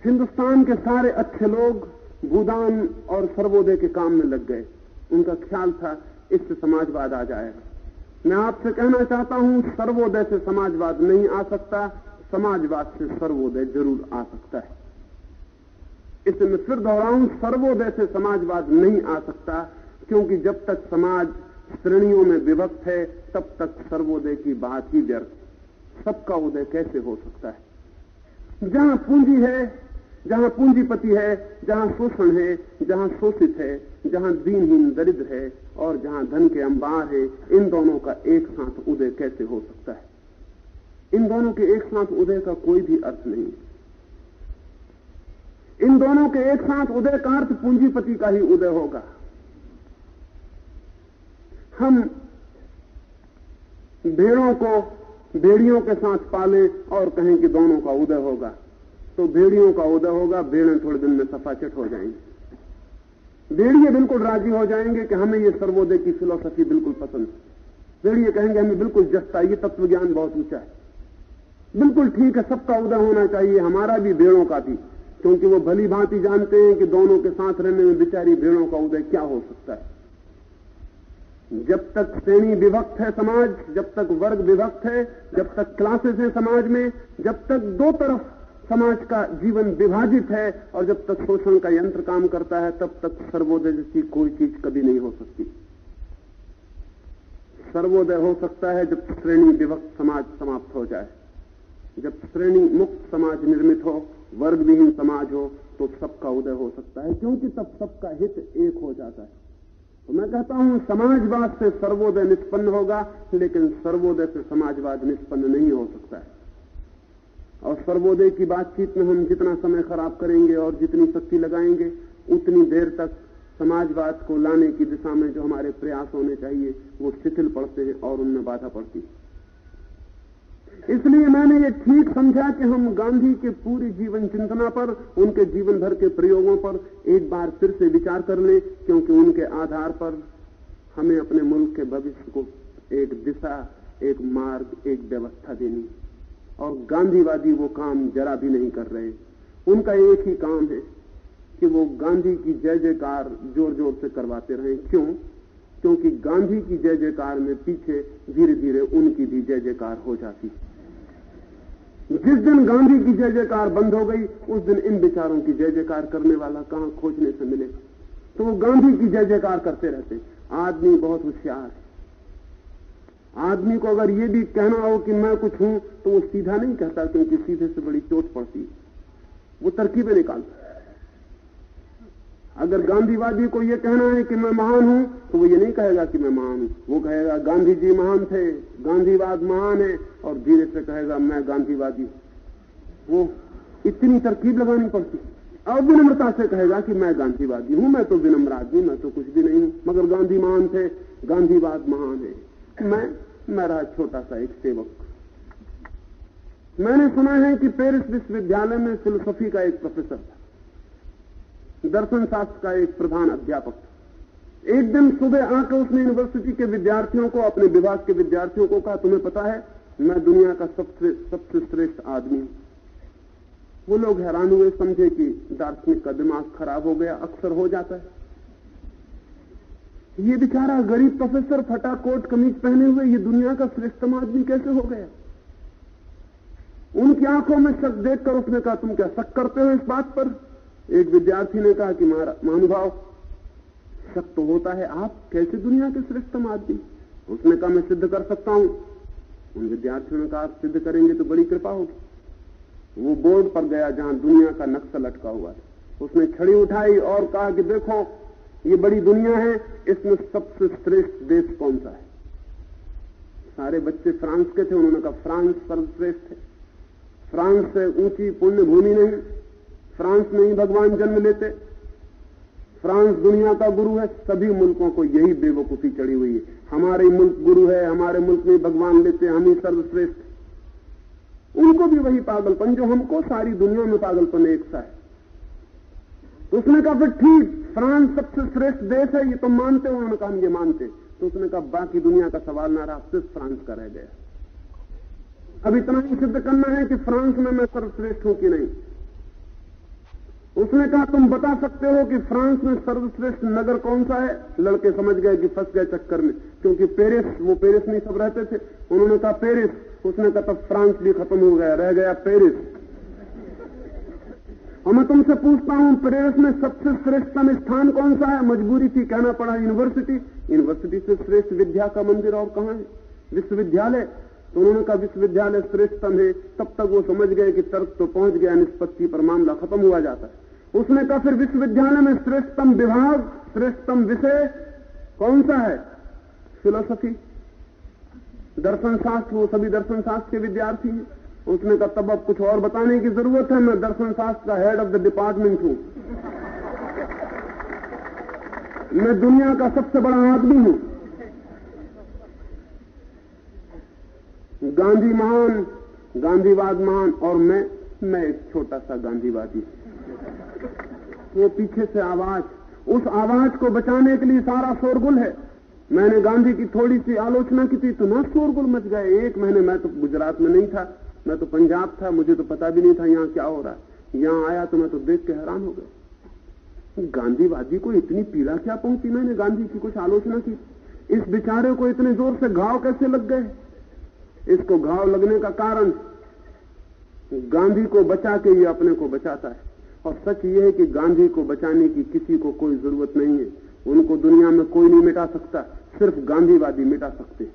हिंदुस्तान के सारे अच्छे लोग भूदान और सर्वोदय के काम में लग गए। उनका ख्याल था, इससे समाजवाद आ जाएगा। मैं आपसे कहना चाहता हूँ, सर्वोदय से समाजवाद नहीं आ सकता, समाजवाद से सर्वोदय ज़रूर आ सकता है। इसे मैं फिर दोहराऊं, सर्वोदय से समाजवाद नहीं आ सकता, क्योंकि जब तक समाज श्रेणियों में विभक्त है, तब तक सर्वोदय की बात ही व्यर्थ सबका उदय कैसे हो सकता है? जहाँ पूंजी है जहाँ पूंजीपति है, जहाँ शोषण है, जहाँ शोषित है, जहाँ दीनहीन दरिद्र है और जहाँ धन के अंबार है, इन दोनों का एक साथ उदय कैसे हो सकता है? इन दोनों के एक साथ उदय का कोई भी अर्थ नहीं इन दोनों के एक साथ उदय का अर्थ पूंजीपति का ही उदय होगा। हम भेड़ों को, भेड़ियों के साथ पालें और कहें कि दोनों का उदय होगा। तो भेड़ियों का उदय होगा, भेड़ें थोड़े दिन में सफाचट हो जाएँगे। भेड़िए बिल्कुल राज़ी हो जाएँगे कि हमें ये सर्वोदय की फिलोसफी बिल्कुल पसंद भेड़िए कहेंगे, हमें बिल्कुल जस्ता, ये तत्व ज्ञान बहुत ऊँचा है। बिल्कुल ठीक है, सबका उदय होना चाहिए, हमारा भी भेड़ों का भी। क्योंकि वो भली भांति जानते हैं कि दोनों के साथ रहने में बिचारी भेड़ों का उदय क्या हो सकता है। जब तक श्रेणी विभक्त है समाज, जब तक वर्ग विभक्त है, जब तक क्लासेस है समाज में, जब तक दो तरफ़ समाज का जीवन विभाजित है और जब तक शोषण का यंत्र काम करता है, तब तक सर्वोदय जैसी कोई चीज़ कभी नहीं हो सकती। सर्वोदय हो सकता है जब श्रेणी विभक्त समाज समाप्त हो जाए। जब श्रेणी मुक्त समाज निर्मित हो वर्ग विहीन समाज हो तो सबका उदय हो सकता है, क्योंकि तब सबका हित एक हो जाता है। तो मैं कहता हूँ, समाजवाद से सर्वोदय निष्पन्न होगा, लेकिन सर्वोदय से समाजवाद निष्पन्न नहीं हो सकता है। और सर्वोदय की बातचीत में हम जितना समय खराब करेंगे और जितनी शक्ति लगाएँगे, उतनी देर तक समाजवाद को लाने की दिशा में जो हमारे प्रयास होने चाहिए, वो शिथिल पड़ते हैं और उनमें बाधा पड़ती है। इसलिए मैंने ये ठीक समझा कि हम गांधी के पूरी जीवन चिंतना पर, उनके जीवन भर के प्रयोगों पर एक बार फिर से विचार कर लें, क्योंकि उनके आधार पर हमें अपने मुल्क के भविष्य को एक दिशा, एक मार्ग, एक व्यवस्था देनी और गांधीवादी वो काम जरा भी नहीं कर रहे। उनका एक ही काम है कि वो गांधी की जय जयकार ज़ोर ज़ोर से करवाते रहे। क्यों? क्योंकि गांधी की जय जयकार में पीछे धीरे धीरे उनकी भी जय जयकार हो जाती। जिस दिन गांधी की जय जयकार बंद हो गई, उस दिन इन विचारों की जय जयकार करने वाला कहाँ खोजने से मिले तो वो गांधी की जय जयकार करते रहते। आदमी बहुत होशियार है। आदमी को अगर ये भी कहना हो कि मैं कुछ हूँ तो वो सीधा नहीं कहता क्योंकि सीधे से बड़ी चोट पड़ती वो तरकीबें निकालता अगर गांधीवादी को यह कहना है कि मैं महान हूँ तो वो ये नहीं कहेगा कि मैं महान हूँ। वो कहेगा, गांधी जी महान थे, गांधीवाद महान है। और धीरे से कहेगा, मैं गांधीवादी हूँ। वो इतनी तरकीब लगानी पड़ती और विनम्रता से कहेगा कि मैं गांधीवादी हूँ, मैं तो विनम्र आदमी मैं तो कुछ भी नहीं हूँ। मगर गांधी महान थे, गांधीवाद महान है। मैं मैं रहा छोटा सा एक सेवक। मैंने सुना है कि पेरिस विश्वविद्यालय में फिलोसफी का एक प्रोफेसर था। दर्शन शास्त्र का एक प्रधान अध्यापक था। एक दिन सुबह आकर उसने यूनिवर्सिटी के विद्यार्थियों को, अपने विभाग के विद्यार्थियों को कहा, तुम्हें पता है, मैं दुनिया का सबसे सबसे श्रेष्ठ आदमी हूँ। वो लोग हैरान हुए, समझे कि दार्शनिक का दिमाग खराब हो गया, अक्सर हो जाता है। ये बेचारा गरीब प्रोफेसर फटा कोट, कमीज पहने हुए, ये दुनिया का श्रेष्ठतम आदमी कैसे हो गया? उनकी आँखों में शक देखकर उसने कहा, तुम क्या शक करते हो इस बात पर? एक विद्यार्थी ने कहा कि महानुभाव, शक तो होता है। आप कैसे दुनिया के श्रेष्ठतम आदमी? उसने कहा, मैं सिद्ध कर सकता हूँ। उन विद्यार्थियों ने कहा, आप सिद्ध करेंगे तो बड़ी कृपा होगी। वो बोर्ड पर गया जहाँ दुनिया का नक्शा लटका हुआ था। उसने छड़ी उठाई और कहा कि, देखो ये बड़ी दुनिया है, इसमें सबसे श्रेष्ठ देश कौन सा है? सारे बच्चे फ्रांस के थे, उन्होंने कहा, फ्रांस सर्वश्रेष्ठ है। फ्रांस से ऊँची पुण्य भूमि नहीं, फ्रांस में ही भगवान जन्म लेते। फ्रांस दुनिया का गुरु है, सभी मुल्कों को यही बेवकूफ़ी चढ़ी हुई है। हमारे मुल्क गुरु है, हमारे मुल्क में भगवान लेते, हम ही सर्वश्रेष्ठ उनको भी वही पागलपन, जो हमको सारी दुनिया में पागलपन एक सा है। तो उसने कहा, फिर ठीक फ्रांस सबसे श्रेष्ठ देश है, ये तो मानते हो उन्होंने कहा हम ये मानते। तो उसने कहा, बाकी दुनिया का सवाल ना रहा, सिर्फ़ फ्रांस का रह गया। अब इतना ही सिद्ध करना है कि फ्रांस में मैं सर्वश्रेष्ठ हूँ कि नहीं। उसने कहा, तुम बता सकते हो कि फ्रांस में सर्वश्रेष्ठ नगर कौन सा है? लड़के समझ गए कि फंस गए चक्कर में, क्योंकि पेरिस, वो पेरिस नहीं सब रहते थे। उन्होंने कहा, पेरिस। उसने कहा, तब फ्रांस भी खत्म हो गया, रह गया पेरिस। और मैं तुमसे पूछता हूँ, पेरिस में सबसे श्रेष्ठतम स्थान कौन सा है? मजबूरी थी, कहना पड़ा यूनिवर्सिटी यूनिवर्सिटी से श्रेष्ठ विद्या का मंदिर और कहाँ है? विश्वविद्यालय? तो उन्होंने कहा, विश्वविद्यालय श्रेष्ठतम है। तब तक वो समझ गए कि तर्क तो पहुँच गया, निष्पत्ति पर मामला खत्म हुआ जाता है। उसने कहा, फिर विश्वविद्यालय में श्रेष्ठतम विभाग, श्रेष्ठतम विषय कौन सा है? फिलोसफी दर्शन शास्त्र, वो सभी दर्शन शास्त्र के विद्यार्थी हैं। उसने कहा, तब अब कुछ और बताने की ज़रूरत है, मैं दर्शन शास्त्र का हेड ऑफ़ द डिपार्टमेंट हूँ। मैं दुनिया का सबसे बड़ा आदमी हूँ। गांधी महान, गांधीवाद महान, और मैं मैं एक छोटा सा गांधीवादी। वो पीछे से आवाज़, उस आवाज़ को बचाने के लिए सारा शोरगुल है। मैंने गांधी की थोड़ी सी आलोचना की थी तो ना शोरगुल मच गए। एक महीने मैं तो गुजरात में नहीं था। मैं तो पंजाब था, मुझे तो पता भी नहीं था यहाँ क्या हो रहा है। यहाँ आया तो मैं तो देख के हैरान हो गया। गांधीवादी को इतनी पीड़ा क्या पहुँची मैंने गांधी की कुछ आलोचना की? इस बेचारे को इतने ज़ोर से घाव कैसे लग गए? इसको घाव लगने का कारण गांधी को बचा के ये अपने को बचाता है। और सच ये है कि गांधी को बचाने की किसी को कोई ज़रूरत नहीं है। उनको दुनिया में कोई नहीं मिटा सकता, सिर्फ़ गांधीवादी मिटा सकते हैं।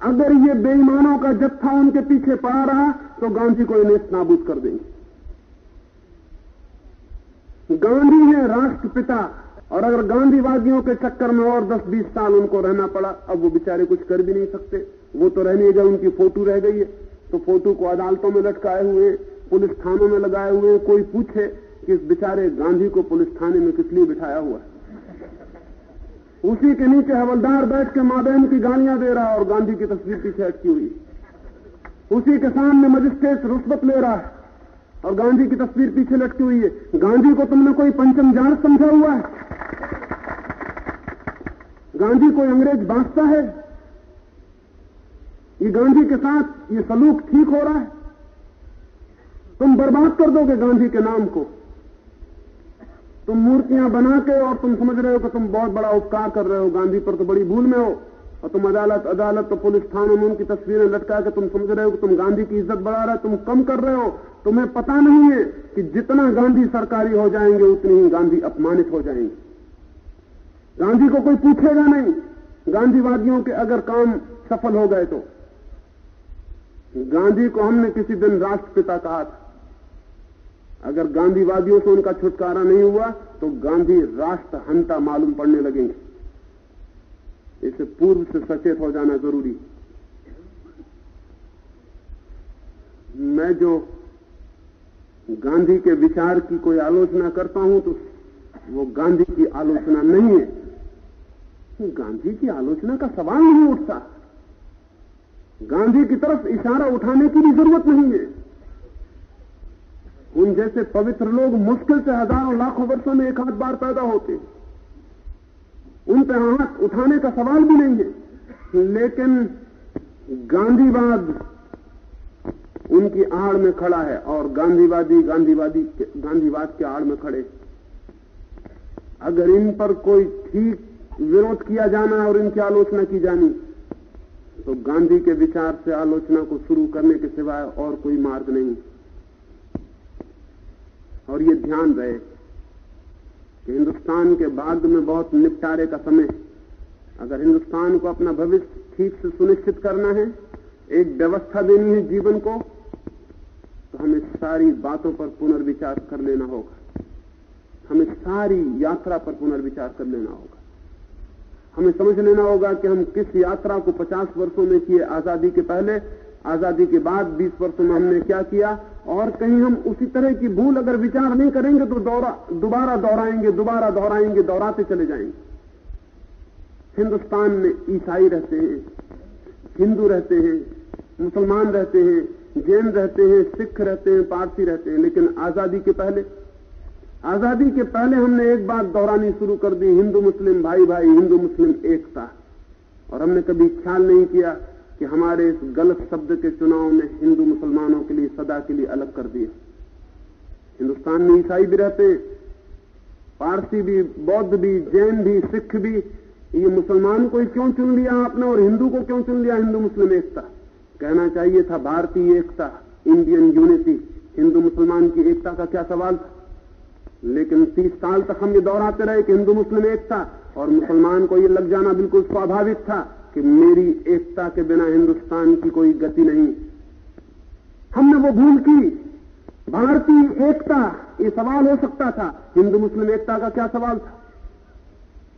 अगर ये बेईमानों का जत्था उनके पीछे पड़ा रहा तो गांधी को इन्हें नाबूद कर देंगे। गांधी है राष्ट्रपिता, और अगर गांधीवादियों के चक्कर में और 10-20 साल उनको रहना पड़ा, अब वो बेचारे कुछ कर भी नहीं सकते। वो तो रहने गए, उनकी फ़ोटो रह गई है। तो फ़ोटो को अदालतों में लटकाए हुए, पुलिस थानों में लगाए हुए, कोई पूछे कि इस बेचारे गांधी को पुलिस थाने में किस लिए बिठाया हुआ है? उसी के नीचे हवलदार बैठ के माँ बहन की गालियाँ दे रहा है और गांधी की तस्वीर पीछे अटकी हुई। उसी के सामने मजिस्ट्रेट रुष्वत ले रहा है और गांधी की तस्वीर पीछे लटकी हुई है। गांधी को तुमने कोई पंचम जान समझा हुआ है? गांधी कोई अंग्रेज़ बांसता है? ये गांधी के साथ ये सलूक ठीक हो रहा है? तुम बर्बाद कर दोगे गांधी के नाम को। तुम मूर्तियाँ बना के और तुम समझ रहे हो कि तुम बहुत बड़ा उपकार कर रहे हो। गांधी पर तो बड़ी भूल में हो। और तुम अदालत अदालत तो पुलिस थानों में उनकी तस्वीरें लटका के तुम समझ रहे हो कि तुम गांधी की इज़्ज़त बढ़ा रहे हो, तुम कम कर रहे हो। तुम्हें पता नहीं है कि जितना गांधी सरकारी हो जाएँगे, उतनी ही गांधी अपमानित हो जाएँगे। गांधी को कोई पूछेगा नहीं, गांधीवादियों के अगर काम सफल हो गए तो। गांधी को हमने किसी दिन राष्ट्रपिता कहा था। अगर गांधीवादियों से उनका छुटकारा नहीं हुआ तो गांधी राष्ट्र हंता मालूम पड़ने लगेंगे। इसे पूर्व से सचेत हो जाना ज़रूरी मैं जो गांधी के विचार की कोई आलोचना करता हूँ तो वो गांधी की आलोचना नहीं है। गांधी की आलोचना का सवाल नहीं उठता। गांधी की तरफ़ इशारा उठाने की भी ज़रूरत नहीं है। उन जैसे पवित्र लोग मुश्किल से हज़ारों लाखों वर्षों में एक हाथ बार पैदा होते उन पर हाथ उठाने का सवाल भी नहीं है। लेकिन गांधीवाद उनकी आड़ में खड़ा है और गांधीवादी गांधीवादी गांधीवाद के आड़ में खड़े। अगर इन पर कोई ठीक विरोध किया जाना है और इनकी आलोचना की जानी तो गांधी के विचार से आलोचना को शुरू करने के सिवाय और कोई मार्ग नहीं। और ये ध्यान रहे कि हिंदुस्तान के भाग्य में बहुत निपटारे का समय अगर हिंदुस्तान को अपना भविष्य ठीक से सुनिश्चित करना है, एक व्यवस्था देनी है जीवन को तो हमें सारी बातों पर पुनर्विचार कर लेना होगा। हमें सारी यात्रा पर पुनर्विचार कर लेना होगा। हमें समझ लेना होगा कि हम किस यात्रा को 50 वर्षों में किए आज़ादी के पहले आज़ादी के बाद 20 वर्षों में हमने क्या किया? और कहीं हम उसी तरह की भूल अगर विचार नहीं करेंगे तो दोबारा दोहराएँगे दोबारा दोहराएँगे, दोहराते चले जाएँगे। हिंदुस्तान में ईसाई रहते हैं, हिंदू रहते हैं, मुसलमान रहते हैं, जैन रहते हैं, सिख रहते हैं, पारसी रहते हैं, लेकिन आज़ादी के पहले, आज़ादी के पहले हमने एक बात दोहरानी शुरू कर दी, हिंदू मुस्लिम भाई भाई हिंदू मुस्लिम एकता। और हमने कभी ख्याल नहीं किया कि हमारे इस गलत शब्द के चुनाव में हिंदू मुसलमानों के लिए, सदा के लिए अलग कर दिया। हिंदुस्तान में ईसाई भी रहते हैं पारसी भी, बौद्ध भी, जैन भी, सिख भी, ये मुसलमान को क्यों चुन लिया आपने और हिंदू को क्यों चुन लिया हिंदू मुस्लिम एकता? कहना चाहिए था भारतीय एकता, इंडियन यूनिटी, हिंदू मुसलमान की एकता का क्या सवाल था? लेकिन तीस साल तक हम ये दोहराते रहे कि हिंदू मुस्लिम एकता और मुसलमान को ये लग जाना बिल्कुल स्वाभाविक था। कि मेरी एकता के बिना हिंदुस्तान की कोई गति नहीं। हमने वो भूल की। भारतीय एकता, ये सवाल हो सकता था, हिंदू मुस्लिम एकता का क्या सवाल था?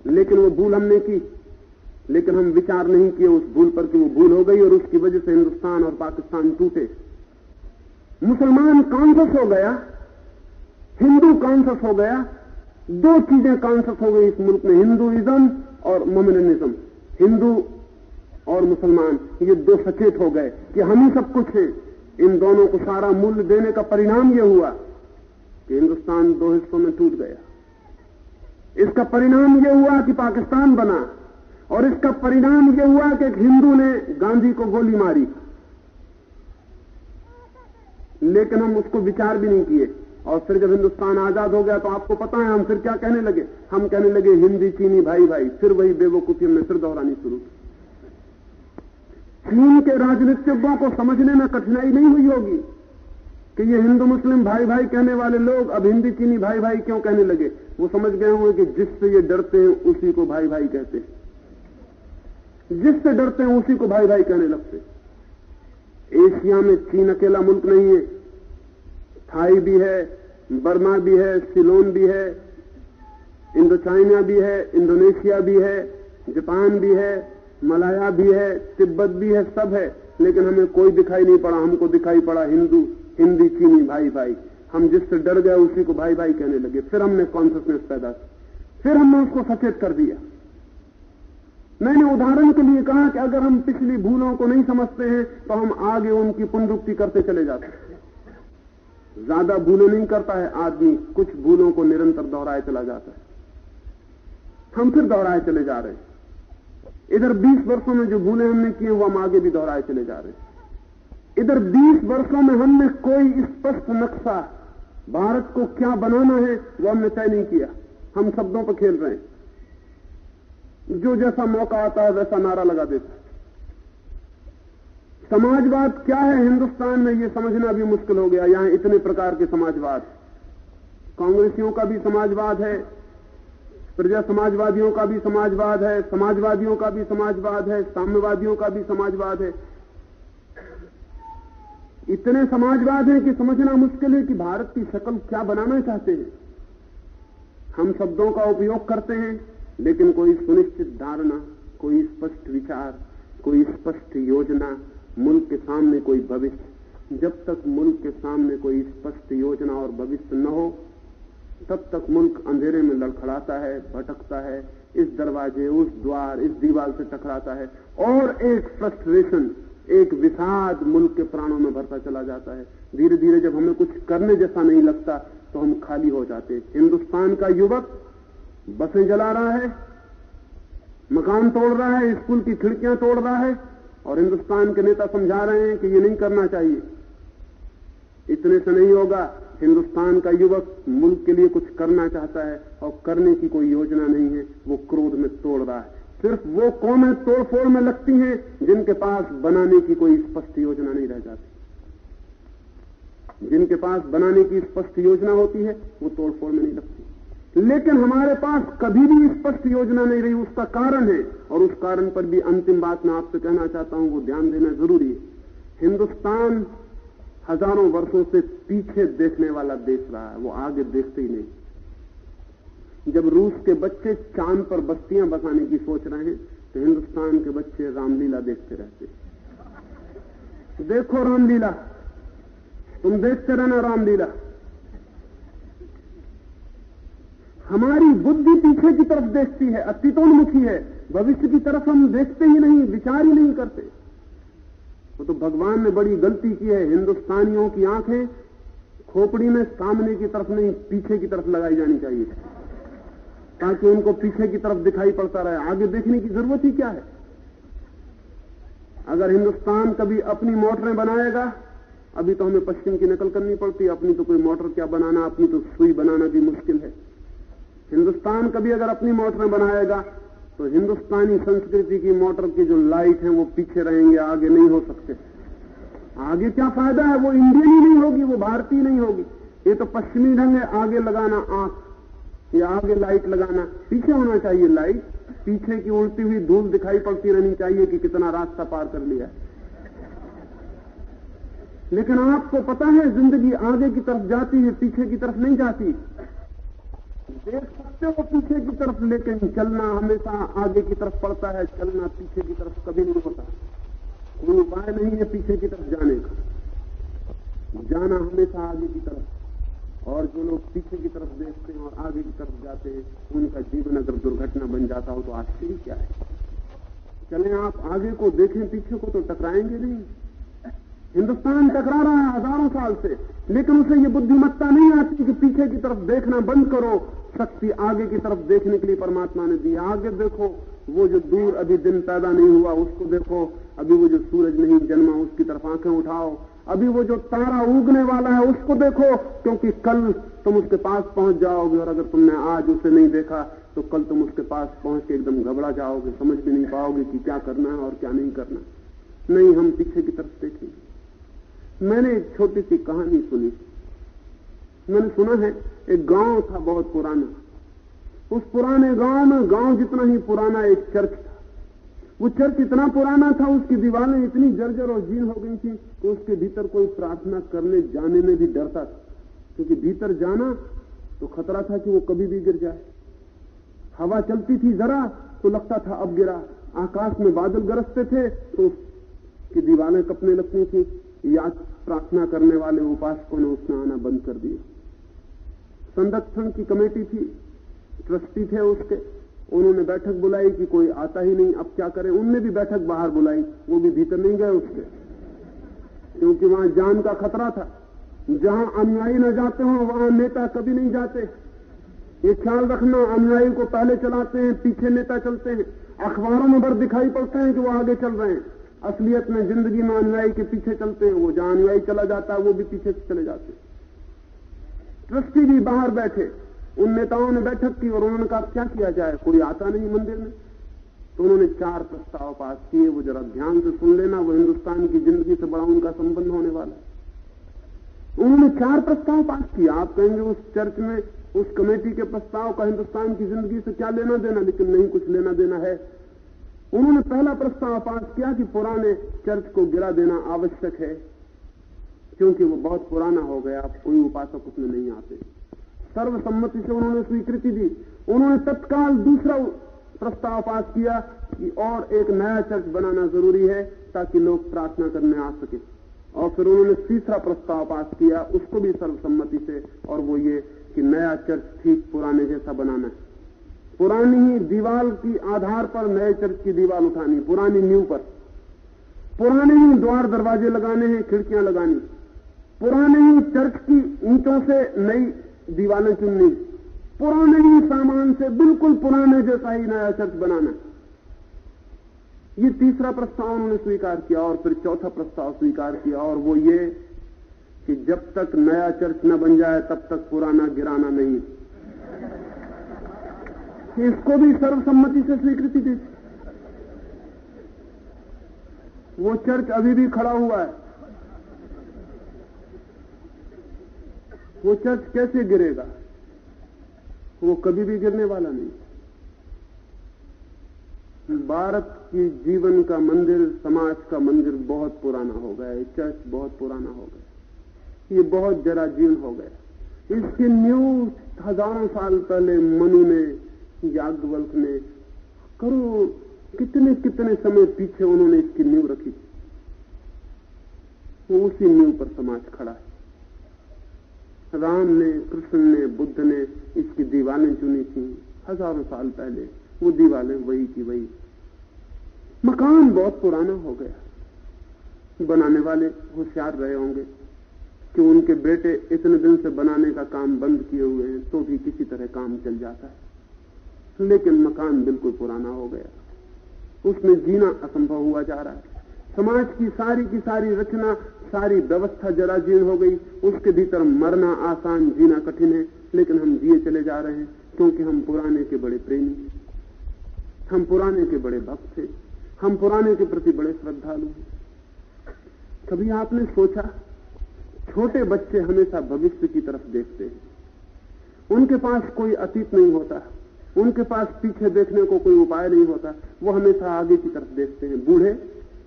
लेकिन वो भूल हमने की। लेकिन हम विचार नहीं किए उस भूल पर कि वो भूल हो गई और उसकी वजह से हिंदुस्तान और पाकिस्तान टूटे। मुसलमान कॉन्शस हो गया, हिंदू कॉन्शस हो गया, दो चीज़ें कॉन्शस हो गई इस मुल्क में, हिंदुइज्म और मोमिनिज्म। हिंदू और मुसलमान, ये दो सचेत हो गए कि हम ही सब कुछ हैं। इन दोनों को सारा मूल्य देने का परिणाम यह हुआ कि हिंदुस्तान दो हिस्सों में टूट गया। इसका परिणाम यह हुआ कि पाकिस्तान बना और इसका परिणाम यह हुआ कि एक हिंदू ने गांधी को गोली मारी। लेकिन हम उसको विचार भी नहीं किए। और फिर जब हिंदुस्तान आज़ाद हो गया तो आपको पता है हम फिर क्या कहने लगे? हम कहने लगे, हिंदी चीनी भाई भाई फिर वही बेवकूफ़ी हमने फिर दोहरानी शुरू की। चीन के राजनीतिज्ञों को समझने में कठिनाई नहीं हुई होगी कि ये हिंदू मुस्लिम भाई भाई कहने वाले लोग अब हिंदी चीनी भाई भाई क्यों कहने लगे? वो समझ गए होंगे कि जिससे ये डरते हैं, उसी को भाई भाई कहते हैं। जिससे डरते हैं, उसी को भाई भाई कहने लगते एशिया में चीन अकेला मुल्क नहीं है। थाई भी है, बर्मा भी है, सिलोन भी है इंडो चाइना भी है, इंडोनेशिया भी है, जापान भी है मलाया भी है, तिब्बत भी है, सब है, लेकिन हमें कोई दिखाई नहीं पड़ा, हमको दिखाई पड़ा हिंदू, हिंदी चीनी भाई भाई हम जिससे डर गए, उसी को भाई भाई कहने लगे। फिर हमने कॉन्सियसनेस पैदा की। फिर हमने उसको सचेत कर दिया। मैंने उदाहरण के लिए कहा कि अगर हम पिछली भूलों को नहीं समझते हैं तो हम आगे उनकी पुनरुक्ति करते चले जाते हैं। ज़्यादा भूलें नहीं करता है आदमी, कुछ भूलों को निरंतर दोहराए चला जाता है। हम फिर दोहराए चले जा रहे हैं। इधर 20 वर्षों में जो भूले हमने किए, वो हम आगे भी दोहराए चले जा रहे हैं। इधर 20 वर्षों में हमने कोई स्पष्ट नक्शा भारत को क्या बनाना है, वो हमने तय नहीं किया। हम शब्दों पर खेल रहे हैं। जो जैसा मौका आता है, वैसा नारा लगा देता है। समाजवाद क्या है हिंदुस्तान में, ये समझना भी मुश्किल हो गया। यहाँ इतने प्रकार के समाजवाद। कांग्रेसियों का भी समाजवाद है प्रजा समाजवादियों का भी समाजवाद है, समाजवादियों का भी समाजवाद है, साम्यवादियों का भी समाजवाद है। इतने समाजवाद हैं कि समझना मुश्किल है कि भारत की शक्ल क्या बनाना चाहते हैं। हम शब्दों का उपयोग करते हैं, लेकिन कोई सुनिश्चित धारणा, कोई स्पष्ट विचार, कोई स्पष्ट योजना मुल्क के सामने कोई भविष्य, जब तक मुल्क के सामने कोई स्पष्ट योजना और भविष्य न हो तब तक मुल्क अंधेरे में लड़खड़ाता है, भटकता है। इस दरवाजे, उस द्वार, इस दीवार से टकराता है। और एक फ्रस्ट्रेशन एक विषाद मुल्क के प्राणों में भरता चला जाता है। धीरे धीरे जब हमें कुछ करने जैसा नहीं लगता तो हम खाली हो जाते हिंदुस्तान का युवक बसें जला रहा है, मकान तोड़ रहा है, स्कूल की खिड़कियाँ तोड़ रहा है, और हिंदुस्तान के नेता समझा रहे हैं कि ये नहीं करना चाहिए। इतने से नहीं होगा। हिंदुस्तान का युवक मुल्क के लिए कुछ करना चाहता है और करने की कोई योजना नहीं है। वो क्रोध में तोड़ रहा है। सिर्फ़ वो कौमें तोड़फोड़ में लगती हैं जिनके पास बनाने की कोई स्पष्ट योजना नहीं रह जाती। जिनके पास बनाने की स्पष्ट योजना होती है, वो तोड़फोड़ में नहीं लगती। लेकिन हमारे पास कभी भी स्पष्ट योजना नहीं रही, उसका कारण है। और उस कारण पर भी अंतिम बात मैं आपसे कहना चाहता हूँ, वो ध्यान देना ज़रूरी है। हिंदुस्तान हज़ारों वर्षों से पीछे देखने वाला देश रहा है, वो आगे देखते ही नहीं। जब रूस के बच्चे चाँद पर बस्तियाँ बसाने की सोच रहे हैं तो हिंदुस्तान के बच्चे रामलीला देखते रहते देखो रामलीला। तुम देखते रहना रामलीला। हमारी बुद्धि पीछे की तरफ़ देखती है अस्तित्वोन्मुखी है। भविष्य की तरफ़ हम देखते ही नहीं, विचार ही नहीं करते। तो भगवान ने बड़ी गलती की है। हिंदुस्तानियों की आँखें खोपड़ी में सामने की तरफ़ नहीं, पीछे की तरफ़ लगाई जानी चाहिए, ताकि उनको पीछे की तरफ़ दिखाई पड़ता रहे। आगे देखने की ज़रूरत ही क्या है? अगर हिंदुस्तान कभी अपनी मोटरें बनाएगा, अभी तो हमें पश्चिम की नकल करनी पड़ती है। अपनी तो कोई मोटर क्या बनाना, अपनी तो सुई बनाना भी मुश्किल है। हिंदुस्तान कभी अगर अपनी मोटरें बनाएगा तो हिंदुस्तानी संस्कृति की मोटर की जो लाइट है वो पीछे रहेंगे, आगे नहीं हो सकते। आगे क्या फ़ायदा है? वो इंडियन ही नहीं होगी, वो भारतीय नहीं होगी। ये तो पश्चिमी ढंग है, आगे लगाना आँख, या आगे लाइट लगाना। पीछे होना चाहिए लाइट, पीछे की उड़ती हुई धूल दिखाई पड़ती रहनी चाहिए कि कितना रास्ता पार कर लिया लेकिन आपको पता है, ज़िंदगी आगे की तरफ़ जाती है पीछे की तरफ़ नहीं जाती। देख सकते हो, पीछे की तरफ़ लेकिन चलना हमेशा आगे की तरफ़ पड़ता है, चलना पीछे की तरफ़ कभी नहीं होता। कोई उपाय नहीं है पीछे की तरफ़ जाने का। जाना हमेशा आगे की तरफ़। और जो लोग पीछे की तरफ़ देखते हैं और आगे की तरफ़ जाते हैं, उनका जीवन अगर दुर्घटना बन जाता हो तो आश्चर्य क्या है? चले आप आगे को देखें, पीछे को तो टकराएँगे नहीं। हिंदुस्तान टकरा रहा है हज़ारों साल से, लेकिन उसे ये बुद्धिमत्ता नहीं आती कि पीछे की तरफ़ देखना बंद करो शक्ति आगे की तरफ़ देखने के लिए परमात्मा ने दी आगे देखो, वो जो दूर अभी दिन पैदा नहीं हुआ, उसको देखो। अभी वो जो सूरज नहीं जन्मा, उसकी तरफ़ आँखें उठाओ। अभी वो जो तारा उगने वाला है, उसको देखो, क्योंकि कल तुम उसके पास पहुँच जाओगे और अगर तुमने आज उसे नहीं देखा तो कल तुम उसके पास पहुँच के एकदम घबरा जाओगे, समझ भी नहीं पाओगे कि क्या करना है और क्या नहीं करना नहीं, हम पीछे की तरफ़ देखेंगे। मैंने एक छोटी सी कहानी सुनी। मैंने सुना है, एक गाँव था बहुत पुराना। उस पुराने गाँव में गाँव जितना ही पुराना एक चर्च था। वो चर्च इतना पुराना था, उसकी दीवारें इतनी जर्जर और जीन हो गई थी कि उसके भीतर कोई प्रार्थना करने, जाने में भी डरता था। क्योंकि भीतर जाना तो खतरा था कि वो कभी भी गिर जाए। हवा चलती थी जरा तो लगता था अब गिरा। आकाश में बादल गरजते थे तो उसकी दीवारें कपने लगती थी। या प्रार्थना करने वाले उपासकों ने उसने आना बंद कर दिया। संरक्षण की कमेटी थी, ट्रस्टी थे उसके। उन्होंने बैठक बुलाई कि कोई आता ही नहीं, अब क्या करें? उनने भी बैठक बाहर बुलाई, वो भी भीतर नहीं गए उसके। क्योंकि वहाँ जान का खतरा था। जहाँ अनुयायी न जाते हो, वहाँ नेता कभी नहीं जाते। ये ख्याल रखना, अनुयायी को पहले चलाते हैं, पीछे नेता चलते हैं। अखबारों में बड़ दिखाई पड़ते हैं कि वो आगे चल रहे हैं। असलियत में ज़िंदगी में अनुयायी के पीछे चलते हैं, वो जहाँ अनुयायी चला जाता है, वो भी पीछे चले जाते ट्रस्टी भी बाहर बैठे। उन नेताओं ने बैठक की और उन्होंने कहा, क्या किया जाए? कोई आता नहीं मंदिर में? तो उन्होंने चार प्रस्ताव पास किए। वो जरा ध्यान से सुन लेना। वो हिंदुस्तान की ज़िंदगी से बड़ा उनका संबंध होने वाला उन्होंने चार प्रस्ताव पास किए। आप कहेंगे, उस चर्च में, उस कमेटी के प्रस्ताव का हिंदुस्तान की ज़िंदगी से क्या लेना देना? लेकिन नहीं, कुछ लेना देना है। उन्होंने पहला प्रस्ताव पास किया कि पुराने चर्च को गिरा देना आवश्यक है। क्योंकि वो बहुत पुराना हो गया कोई उपासक उसमें नहीं आते। सर्वसम्मति से उन्होंने स्वीकृति दी। उन्होंने तत्काल दूसरा प्रस्ताव पास किया कि और एक नया चर्च बनाना ज़रूरी है, ताकि लोग प्रार्थना करने आ सके। और फिर उन्होंने तीसरा प्रस्ताव पास किया, उसको भी सर्वसम्मति से, और वो ये कि नया चर्च ठीक पुराने जैसा बनाना है। पुरानी ही दीवाल की आधार पर नए चर्च की दीवाल उठानी, पुरानी न्यू पर। पुराने ही द्वार दरवाजे लगाने हैं, खिड़कियाँ लगानी। पुराने ही चर्च की ईंटों से नई दीवारें चुननी, पुराने ही सामान से बिल्कुल पुराने जैसा ही नया चर्च बनाना। ये तीसरा प्रस्ताव उन्होंने स्वीकार किया और फिर चौथा प्रस्ताव स्वीकार किया और वो ये कि जब तक नया चर्च न बन जाए, तब तक पुराना गिराना नहीं। इसको भी सर्वसम्मति से स्वीकृति दी। वो चर्च अभी भी खड़ा हुआ है। वो चर्च कैसे गिरेगा? वो कभी भी गिरने वाला नहीं। भारत की जीवन का मंदिर, समाज का मंदिर बहुत पुराना हो गया चर्च बहुत पुराना हो गया ये बहुत जरा जीर्ण हो गया इसकी न्यू हज़ारों साल पहले मनु ने, याज्ञवल्क ने करो कितने कितने समय पीछे उन्होंने इसकी नींव रखी। वो उसी नींव पर समाज खड़ा है। राम ने, कृष्ण ने, बुद्ध ने इसकी दीवारें चुनी थी हज़ारों साल पहले। वो दीवारें वही की वही। मकान बहुत पुराना हो गया। बनाने वाले होशियार रहे होंगे कि उनके बेटे इतने दिन से बनाने का काम बंद किए हुए हैं तो भी किसी तरह काम चल जाता है। लेकिन मकान बिल्कुल पुराना हो गया। उसमें जीना असंभव हुआ जा रहा है। समाज की सारी की सारी रचना सारी व्यवस्था जरा जीर्ण हो गई। उसके भीतर मरना आसान, जीना कठिन है। लेकिन हम जिए चले जा रहे हैं, क्योंकि हम पुराने के बड़े प्रेमी हम पुराने के बड़े भक्त थे हम पुराने के प्रति बड़े श्रद्धालु हैं। कभी आपने सोचा, छोटे बच्चे हमेशा भविष्य की तरफ़ देखते हैं। उनके पास कोई अतीत नहीं होता। उनके पास पीछे देखने को कोई उपाय नहीं होता। वो हमेशा आगे की तरफ़ देखते हैं। बूढ़े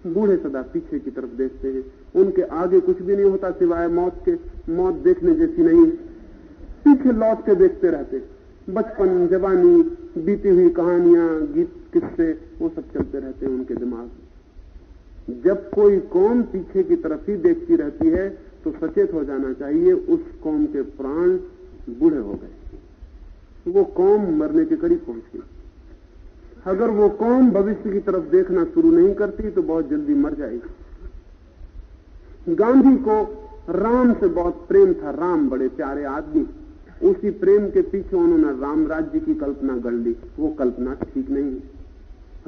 बूढ़े सदा पीछे की तरफ़ देखते हैं। उनके आगे कुछ भी नहीं होता सिवाय मौत के, मौत देखने जैसी नहीं। पीछे लौट के देखते रहते। बचपन, जवानी, बीती हुई कहानियाँ, गीत, किस्से, वो सब चलते रहते हैं उनके दिमाग में। जब कोई कौम पीछे की तरफ़ ही देखती रहती है तो सचेत हो जाना चाहिए, उस कौम के प्राण बूढ़े हो गए। वो कौम मरने के करीब पहुँच गई। अगर वो कौम भविष्य की तरफ़ देखना शुरू नहीं करती तो बहुत जल्दी मर जाएगी। गांधी को राम से बहुत प्रेम था, राम बड़े प्यारे आदमी। उसी प्रेम के पीछे उन्होंने राम राज्य की कल्पना गढ़ ली। वो कल्पना ठीक नहीं है।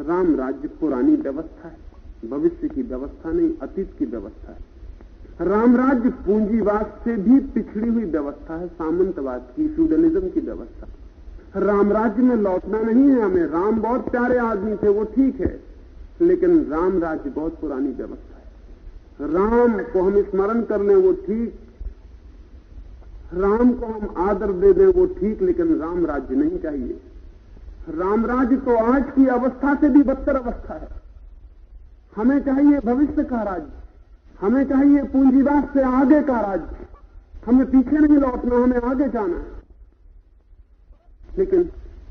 राम राज्य पुरानी व्यवस्था है, भविष्य की व्यवस्था नहीं, अतीत की व्यवस्था है। राम राज्य पूंजीवाद से भी पिछड़ी हुई व्यवस्था है, सामंतवाद की फ्यूडलिज्म की व्यवस्था। राम राज्य में लौटना नहीं है, हमें राम बहुत प्यारे आदमी थे, वो ठीक है। लेकिन राम राज्य बहुत पुरानी व्यवस्था राम को हम स्मरण कर लें वो ठीक। राम को हम आदर दे दें वो ठीक, लेकिन राम राज्य नहीं चाहिए। राम राज्य तो आज की अवस्था से भी बदतर अवस्था है। हमें चाहिए भविष्य का राज्य। हमें चाहिए पूंजीवाद से आगे का राज्य। हमें पीछे नहीं लौटना, हमें आगे जाना है। लेकिन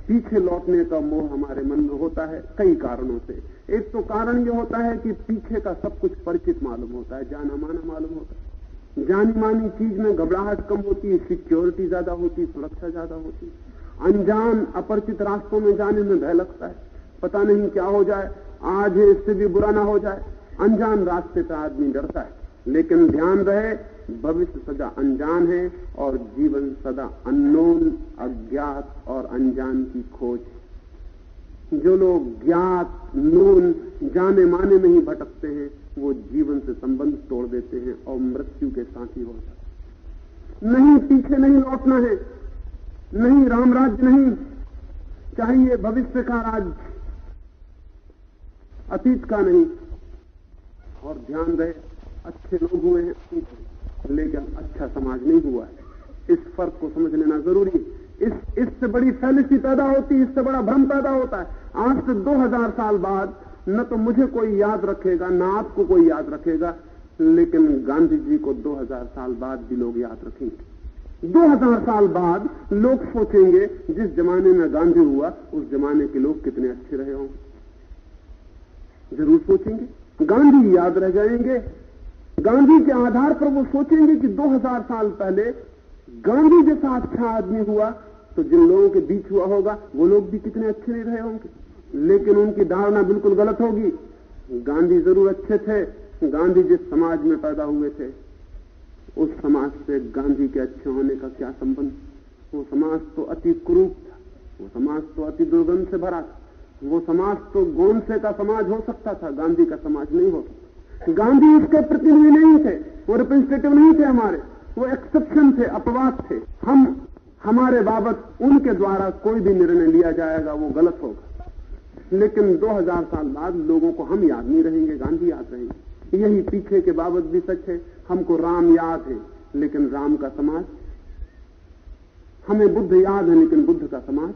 पीछे लौटने का मोह हमारे मन में होता है, कई कारणों से। एक तो कारण यह होता है कि पीछे का सब कुछ परिचित मालूम होता है, जाना माना मालूम होता है। जानी मानी चीज़ में घबराहट कम होती है, सिक्योरिटी ज़्यादा होती है, सुरक्षा ज़्यादा होती है। अनजान, अपरिचित रास्तों में जाने में भय लगता है। पता नहीं क्या हो जाए, आज इससे भी बुरा ना हो जाए। अनजान रास्ते से आदमी डरता है, लेकिन ध्यान रहे भविष्य सदा अनजान है और जीवन सदा अननोन, अज्ञात और अनजान की खोज जो लोग ज्ञात, नोन, जाने माने में ही भटकते हैं, वो जीवन से संबंध तोड़ देते हैं और मृत्यु के साथी हो जाते नहीं पीछे नहीं लौटना है, नहीं राम राज्य नहीं, चाहिए भविष्य का राज्य। अतीत का नहीं, और ध्यान रहे, अच्छे लोग हुए हैं लेकिन अच्छा समाज नहीं हुआ है। इस फ़र्क को समझ लेना ज़रूरी है। इस, इससे बड़ी फैलिसी पैदा होती है, इससे बड़ा भ्रम पैदा होता है। आज से 2000 साल बाद न तो मुझे कोई याद रखेगा, न आपको कोई याद रखेगा, लेकिन गांधी जी को 2000 साल बाद भी लोग याद रखेंगे। 2000 साल बाद लोग सोचेंगे, जिस जमाने में गांधी हुआ, उस जमाने के लोग कितने अच्छे रहे होंगे। ज़रूर सोचेंगे। गांधी याद रह जाएँगे। गांधी के आधार पर वो सोचेंगे कि 2000 साल पहले गांधी जैसा अच्छा आदमी हुआ तो जिन लोगों के बीच हुआ होगा, वो लोग भी कितने अच्छे नहीं रहे होंगे। लेकिन उनकी धारणा बिल्कुल गलत होगी। गांधी ज़रूर अच्छे थे। गांधी जिस समाज में पैदा हुए थे, उस समाज से गांधी के अच्छे होने का क्या संबंध? वो समाज तो अति क्रूप था। वो समाज तो अति दुर्गंध से भरा था। वो समाज तो गोंसे का समाज हो सकता था। गांधी का समाज नहीं हो सकता। गांधी उसके प्रतिनिधि नहीं थे, वो रिप्रेजेंटेटिव नहीं थे हमारे, वो एक्सेप्शन थे, अपवाद थे। हम, हमारे बाबत उनके द्वारा कोई भी निर्णय लिया जाएगा, वो गलत होगा। लेकिन 2000 साल बाद लोगों को हम याद नहीं रहेंगे, गांधी याद रहेंगे। यही पीछे के बाबत भी सच है, हमको राम याद है, लेकिन राम का समाज, हमें बुद्ध याद है, लेकिन बुद्ध का समाज,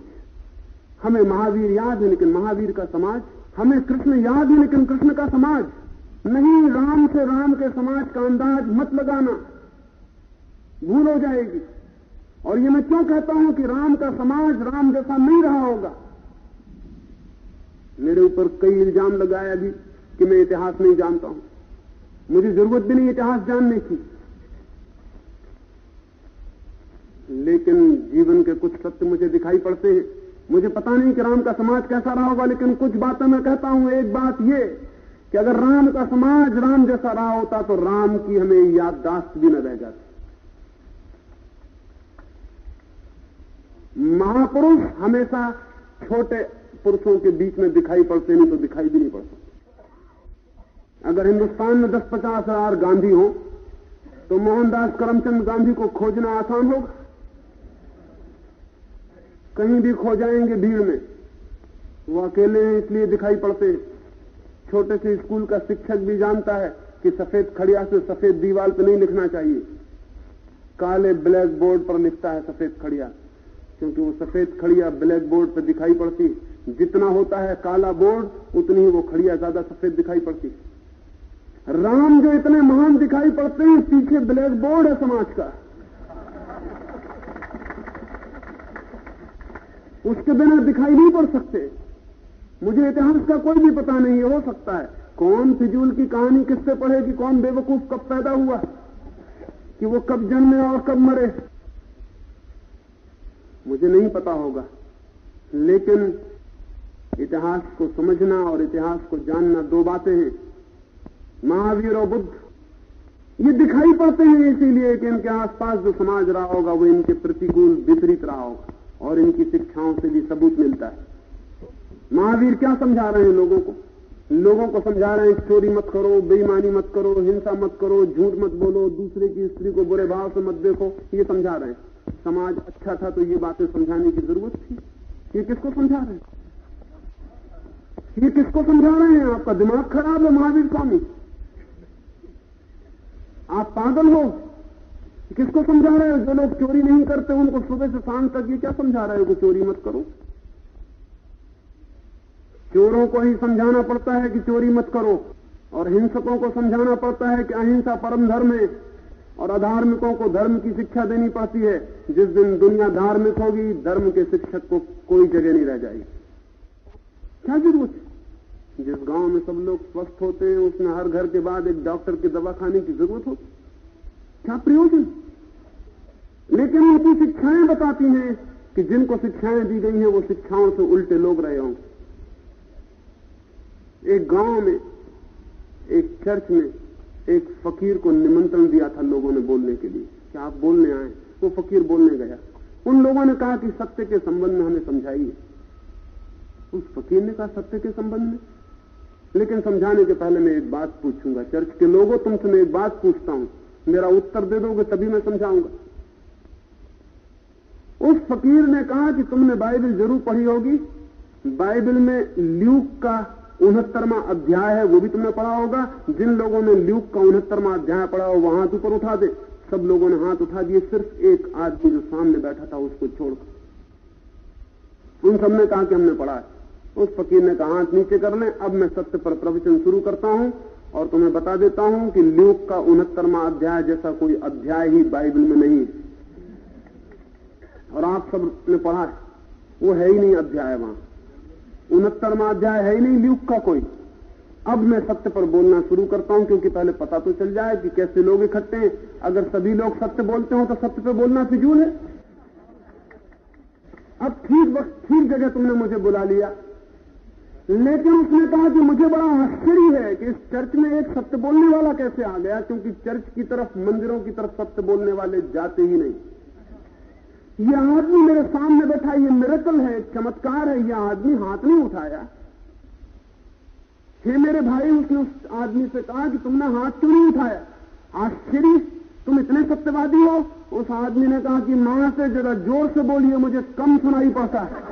हमें महावीर याद है, लेकिन महावीर का समाज, हमें कृष्ण याद है, लेकिन कृष्ण का समाज नहीं, राम से राम के समाज का अंदाज मत लगाना। भूल हो जाएगी। और ये मैं क्यों कहता हूँ कि राम का समाज राम जैसा नहीं रहा होगा? मेरे ऊपर कई इल्ज़ाम लगाया भी कि मैं इतिहास नहीं जानता हूँ। मुझे ज़रूरत भी नहीं इतिहास जानने की। लेकिन जीवन के कुछ सत्य मुझे दिखाई पड़ते हैं। मुझे पता नहीं कि राम का समाज कैसा रहा होगा, लेकिन कुछ बातें मैं कहता हूँ। एक बात ये कि अगर राम का समाज राम जैसा रहा होता तो राम की हमें याददाश्त भी न रह जाती। महापुरुष हमेशा छोटे पुरुषों के बीच में दिखाई पड़ते नहीं तो दिखाई भी नहीं पड़ते। अगर हिंदुस्तान में दस पचास हज़ार गांधी हो तो मोहनदास करमचंद गांधी को खोजना आसान होगा। कहीं भी खो जाएँगे भीड़ में। वो अकेले हैं इसलिए दिखाई पड़ते छोटे से स्कूल का शिक्षक भी जानता है कि सफ़ेद खड़िया से सफ़ेद दीवार पर नहीं लिखना चाहिए। काले ब्लैक बोर्ड पर लिखता है सफ़ेद खड़िया, क्योंकि वो सफ़ेद खड़िया ब्लैक बोर्ड पर दिखाई पड़ती। जितना होता है काला बोर्ड, उतनी ही वो खड़िया ज़्यादा सफ़ेद दिखाई पड़ती। राम जो इतने महान दिखाई पड़ते हैं, पीछे ब्लैक बोर्ड है समाज का। उसके बिना दिखाई नहीं पड़ सकते। मुझे इतिहास का कोई भी पता नहीं, हो सकता है। कौन फिजूल की कहानी किससे पढ़ेगी कौन बेवकूफ़ कब पैदा हुआ? कि वो कब जन्मे और कब मरे? मुझे नहीं पता होगा। लेकिन इतिहास को समझना और इतिहास को जानना दो बातें हैं। महावीर और बुद्ध। ये दिखाई पड़ते हैं, इसीलिए कि इनके आसपास जो समाज रहा होगा, वो इनके प्रतिकूल, विपरीत रहा होगा। और इनकी शिक्षाओं से भी सबूत मिलता है। महावीर क्या समझा रहे हैं लोगों को? लोगों को समझा रहे हैं, चोरी मत करो, बेईमानी मत करो, हिंसा मत करो, झूठ मत बोलो, दूसरे की स्त्री को बुरे भाव से मत देखो, ये समझा रहे हैं। समाज अच्छा था तो ये बातें समझाने की ज़रूरत थी। ये किसको समझा रहे हैं? ये किसको समझा रहे हैं? आपका दिमाग खराब है, महावीर स्वामी। आप पागल हो। किसको समझा रहे हो? जो लोग चोरी नहीं करते, उनको सुबह से शाम तक ये क्या समझा रहे हो कि चोरी मत करो? चोरों को ही समझाना पड़ता है कि चोरी मत करो, और हिंसकों को समझाना पड़ता है कि अहिंसा परम धर्म है, और अधार्मिकों को धर्म की शिक्षा देनी पड़ती है। जिस दिन दुनिया धार्मिक होगी, धर्म के शिक्षक को कोई जगह नहीं रह जाएगी। क्या ज़रूरत है? जिस गाँव में सब लोग स्वस्थ होते हैं, उसमें हर घर के बाद एक डॉक्टर की दवा खाने की ज़रूरत होती क्या प्रयोजन? लेकिन उनकी शिक्षाएँ बताती हैं कि जिनको शिक्षाएँ दी गई हैं, वो शिक्षाओं से उल्टे लोग रहे होंगे। एक गाँव में, एक चर्च में एक फकीर को निमंत्रण दिया था लोगों ने बोलने के लिए। कि आप बोलने आए? वो फकीर बोलने गया। उन लोगों ने कहा कि सत्य के संबंध में हमें समझाइए। उस फकीर ने कहा, सत्य के संबंध में? लेकिन समझाने के पहले मैं एक बात पूछूँगा। चर्च के लोगों, तुमसे मैं एक बात पूछता हूँ। मेरा उत्तर दे दोगे तभी मैं समझाऊँगा। उस फकीर ने कहा कि तुमने बाइबल ज़रूर पढ़ी होगी। बाइबल में ल्यूक का उनहत्तरवा अध्याय है, वो भी तुमने पढ़ा होगा। जिन लोगों ने ल्यूक का उनहत्तरवा अध्याय पढ़ा हो, वहाँ हाथ ऊपर उठा दे। सब लोगों ने हाथ उठा दिए, सिर्फ़ एक आदमी जो सामने बैठा था, उसको छोड़कर। उन सबने कहा कि हमने पढ़ा है। उस फकीर ने कहा, हाथ नीचे कर लें, अब मैं सत्य पर प्रवचन शुरू करता हूँ और तुम्हें बता देता हूँ कि ल्यूक का उनहत्तरवा अध्याय जैसा कोई अध्याय ही बाइबल में नहीं है। और आप सबने पढ़ा है। वो है ही नहीं अध्याय वहाँ। उनहत्तरवा अध्याय है ही नहीं ल्यूक का कोई। अब मैं सत्य पर बोलना शुरू करता हूँ, क्योंकि पहले पता तो चल जाए कि कैसे लोग इकट्ठे हैं। अगर सभी लोग सत्य बोलते हो तो सत्य पर बोलना फिजूल है। अब ठीक वक्त ठीक जगह तुमने मुझे बुला लिया। लेकिन उसने कहा कि मुझे बड़ा आश्चर्य है कि इस चर्च में एक सत्य बोलने वाला कैसे आ गया, क्योंकि चर्च की तरफ़, मंदिरों की तरफ़ सत्य बोलने वाले जाते ही नहीं। यह आदमी मेरे सामने बैठा, ये मिरकल है, चमत्कार है यह आदमी हाथ नहीं उठाया। हे मेरे भाई उसने उस आदमी से कहा कि तुमने हाथ क्यों नहीं उठाया? आश्चर्य, तुम इतने सत्यवादी हो? उस आदमी ने कहा कि माँ से जरा ज़ोर से बोलिए, मुझे कम सुनाई पड़ता है।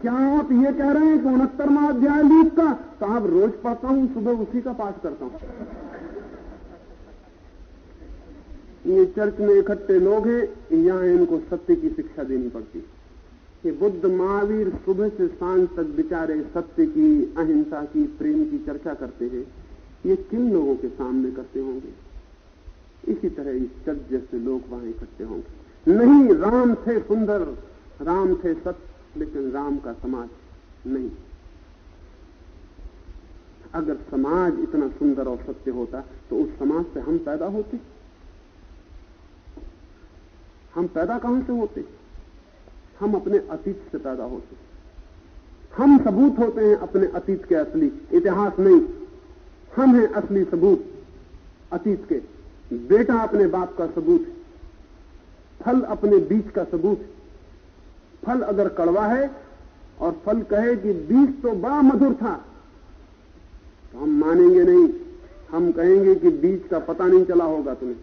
क्या आप ये कह रहे हैं कि उनहत्तरवा अध्याय लूप का? तो आप रोज पढ़ता हूँ, सुबह उसी का पाठ करता हूँ। ये चर्च में इकट्ठे लोग हैं, यहाँ इनको सत्य की शिक्षा देनी पड़ती कि बुद्ध महावीर सुबह से साँझ तक बिचारे सत्य की, अहिंसा की, प्रेम की चर्चा करते हैं। ये किन लोगों के सामने करते होंगे? इसी तरह इस चर्च जैसे लोग वहाँ इकट्ठे होंगे। नहीं, राम थे सुंदर, राम थे सत्य, लेकिन राम का समाज नहीं। अगर समाज इतना सुंदर और सत्य होता तो उस समाज से हम पैदा होते। हम पैदा कहाँ से होते? हम अपने अतीत से पैदा होते। हम सबूत होते हैं अपने अतीत के असली, इतिहास नहीं। हम हैं असली सबूत, अतीत के। बेटा अपने बाप का सबूत है, फल अपने बीज का सबूत है। फल अगर कड़वा है और फल कहे कि बीज तो बड़ा मधुर था तो हम मानेंगे नहीं। हम कहेंगे कि बीज का पता नहीं चला होगा तुम्हें।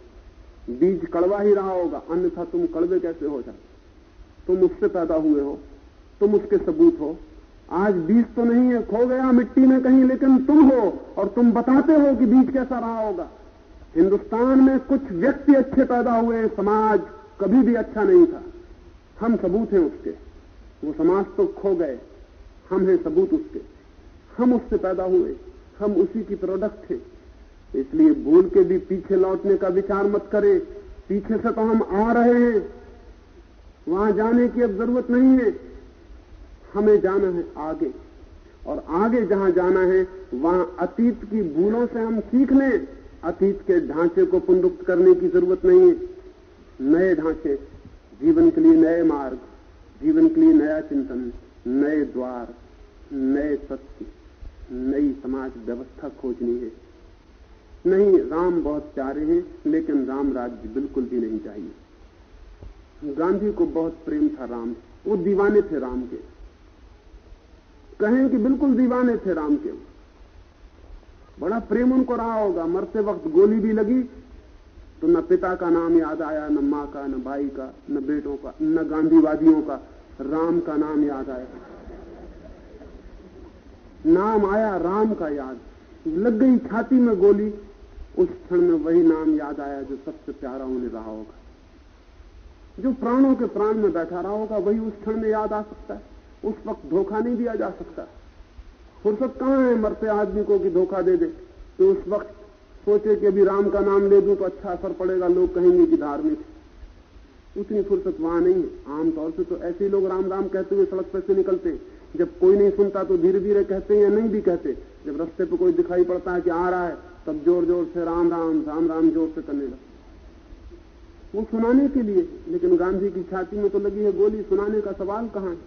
बीज कड़वा ही रहा होगा, अन्यथा तुम कड़वे कैसे हो जाते? तुम उससे पैदा हुए हो, तुम उसके सबूत हो। आज बीज तो नहीं है, खो गया मिट्टी में कहीं, लेकिन तुम हो, और तुम बताते हो कि बीज कैसा रहा होगा। हिंदुस्तान में कुछ व्यक्ति अच्छे पैदा हुए समाज कभी भी अच्छा नहीं था। हम सबूत हैं उसके। वो समाज तो खो गए। हम हैं सबूत उसके। हम उससे पैदा हुए। हम उसी की प्रोडक्ट थे। इसलिए भूल के भी पीछे लौटने का विचार मत करें। पीछे से तो हम आ रहे हैं। वहाँ जाने की अब ज़रूरत नहीं है। हमें जाना है आगे। और आगे जहाँ जाना है, वहाँ अतीत की भूलों से हम सीख लें। अतीत के ढांचे को पुनरुक्त करने की ज़रूरत नहीं है। नए ढांचे, जीवन के लिए नए मार्ग, जीवन के लिए नया चिंतन, नए द्वार, नए सत्य, नई समाज व्यवस्था खोजनी है। नहीं, राम बहुत प्यारे हैं, लेकिन राम राज्य बिल्कुल भी नहीं चाहिए। गांधी को बहुत प्रेम था राम। वो दीवाने थे राम के। कहें कि बिल्कुल दीवाने थे राम के। बड़ा प्रेम उनको रहा होगा। मरते वक्त गोली भी लगी तो न पिता का नाम याद आया, न माँ का, न भाई का, न बेटों का, न गांधीवादियों का, राम का नाम याद आया। नाम आया राम का याद। लग गई छाती में गोली उस क्षण में वही नाम याद आया जो सबसे प्यारा उन्हें रहा होगा। जो प्राणों के प्राण में बैठा रहा होगा, वही उस क्षण में याद आ सकता है। उस वक्त धोखा नहीं दिया जा सकता। फुर्सत कहाँ है मरते आदमी को कि धोखा दे दे? तो उस वक्त सोचे कि अभी राम का नाम ले दूँ तो अच्छा असर पड़ेगा, लोग कहेंगे कि धार्मिक उतनी फुर्सत वहाँ नहीं है। आमतौर से तो ऐसे ही लोग राम राम कहते हुए सड़क पर से निकलते जब कोई नहीं सुनता तो धीरे धीरे कहते हैं या नहीं भी कहते। जब रस्ते पर कोई दिखाई पड़ता है कि आ रहा है तब ज़ोर ज़ोर से राम राम राम राम ज़ोर से करने लगा। वो सुनाने के लिए, लेकिन गांधी की छाती में तो लगी है गोली, सुनाने का सवाल कहाँ है?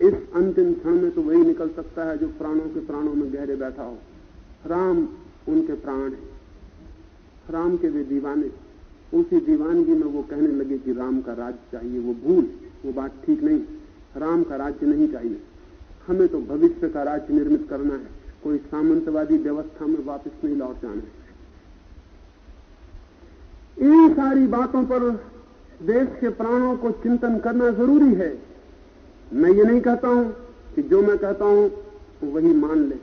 इस अंतिम क्षण में तो वही निकल सकता है जो प्राणों के प्राणों में गहरे बैठा हो। राम उनके प्राण है। राम के वे दीवाने। उसी दीवानगी में वो कहने लगे कि राम का राज्य चाहिए, वो भूल, वो बात ठीक नहीं। राम का राज्य नहीं चाहिए। हमें तो भविष्य का राज्य निर्मित करना है। कोई सामंतवादी व्यवस्था में वापस नहीं लौट जाना है। इन सारी बातों पर देश के प्राणों को चिंतन करना ज़रूरी है। मैं ये नहीं कहता हूँ कि जो मैं कहता हूँ वही मान ले।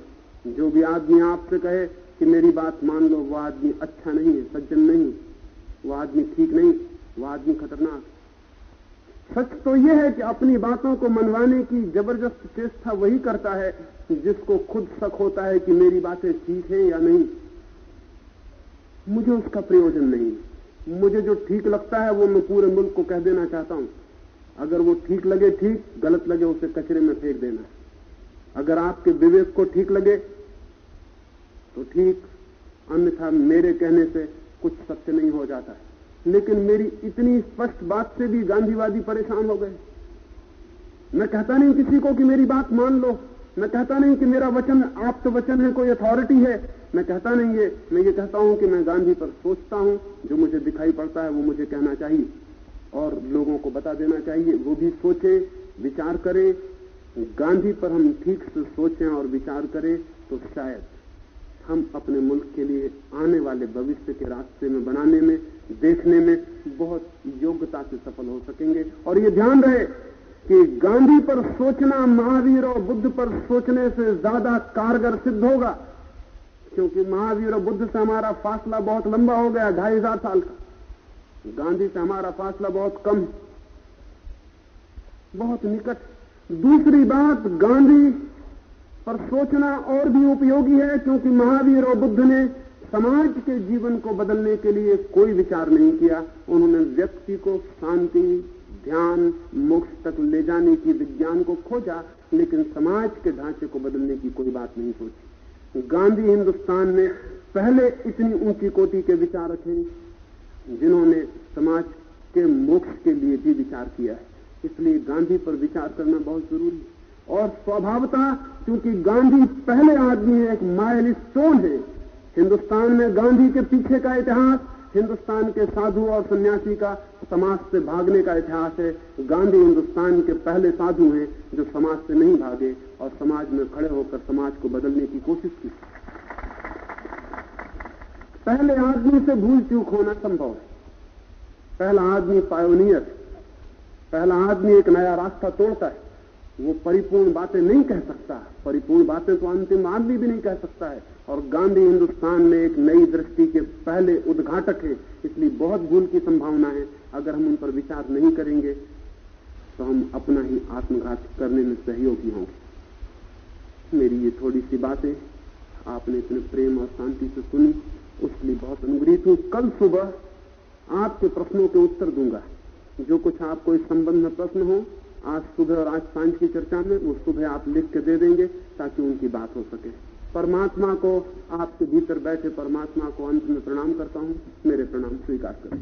जो भी आदमी आपसे कहे कि मेरी बात मान लो, वो आदमी अच्छा नहीं है, सज्जन नहीं। वो आदमी ठीक नहीं, वो आदमी खतरनाक। सच तो यह है कि अपनी बातों को मनवाने की ज़बरदस्त चेष्टा वही करता है, जिसको खुद शक होता है कि मेरी बातें ठीक है या नहीं। मुझे उसका प्रयोजन नहीं। मुझे जो ठीक लगता है वो मैं पूरे मुल्क को कह देना चाहता हूँ। अगर वो ठीक लगे ठीक, गलत लगे उसे कचरे में फेंक देना। अगर आपके विवेक को ठीक लगे तो ठीक। अन्यथा मेरे कहने से कुछ सत्य नहीं हो जाता है। लेकिन मेरी इतनी स्पष्ट बात से भी गांधीवादी परेशान हो गए। मैं कहता नहीं किसी को कि मेरी बात मान लो। मैं कहता नहीं कि मेरा वचन, आप तो वचन है, कोई अथॉरिटी है। मैं कहता नहीं ये। मैं ये कहता हूँ कि मैं गांधी पर सोचता हूँ। जो मुझे दिखाई पड़ता है, वो मुझे कहना चाहिए। और लोगों को बता देना चाहिए, वो भी सोचे, विचार करें। गांधी पर हम ठीक से सोचें और विचार करें तो शायद हम अपने मुल्क के लिए आने वाले भविष्य के रास्ते में बनाने में, देखने में बहुत योग्यता से सफल हो सकेंगे। और ये ध्यान रहे कि गांधी पर सोचना महावीर और बुद्ध पर सोचने से ज़्यादा कारगर सिद्ध होगा। क्योंकि महावीर और बुद्ध से हमारा फासला बहुत लंबा हो गया, ढाई हज़ार साल का। गांधी से हमारा फासला बहुत कम बहुत निकट दूसरी बात, गांधी पर सोचना और भी उपयोगी है, क्योंकि महावीर और बुद्ध ने समाज के जीवन को बदलने के लिए कोई विचार नहीं किया। उन्होंने व्यक्ति को शांति, ध्यान, मोक्ष तक ले जाने की विज्ञान को खोजा, लेकिन समाज के ढांचे को बदलने की कोई बात नहीं सोची। गांधी हिंदुस्तान में पहले इतनी ऊँची कोटि के विचार रखे जिन्होंने समाज के मोक्ष के लिए भी विचार किया है। इसलिए गांधी पर विचार करना बहुत ज़रूरी है। और स्वभावता क्योंकि गांधी पहले आदमी है, एक माइल स्टोन है, हिंदुस्तान में गांधी के पीछे का इतिहास, हिंदुस्तान के साधु और सन्यासी का समाज से भागने का इतिहास है। गांधी हिंदुस्तान के पहले साधु हैं जो समाज से नहीं भागे और समाज में खड़े होकर समाज को बदलने की कोशिश की। पहले आदमी से भूल चूक होना संभव है। पहला आदमी पायोनियर पहला आदमी एक नया रास्ता तोड़ता है। वो परिपूर्ण बातें नहीं कह सकता। परिपूर्ण बातें तो अंतिम आदमी भी नहीं कह सकता है। और गांधी हिंदुस्तान में एक नई दृष्टि के पहले उद्घाटक है, इसलिए बहुत भूल की संभावना है। अगर हम उन पर विचार नहीं करेंगे तो हम अपना ही आत्मघात करने में सहयोगी होंगे। मेरी ये थोड़ी सी बातें आपने इतने प्रेम और शांति से सुनी, उसके लिए बहुत अनुग्रहित हूँ। कल सुबह आपके प्रश्नों के उत्तर दूँगा। जो कुछ आपको इस संबंध में प्रश्न हो आज सुबह और आज साँझ की चर्चा में वो सुबह आप लिख के दे देंगे ताकि उनकी बात हो सके। परमात्मा को आपके भीतर बैठे परमात्मा को अंत में प्रणाम करता हूँ। मेरे प्रणाम स्वीकार करें।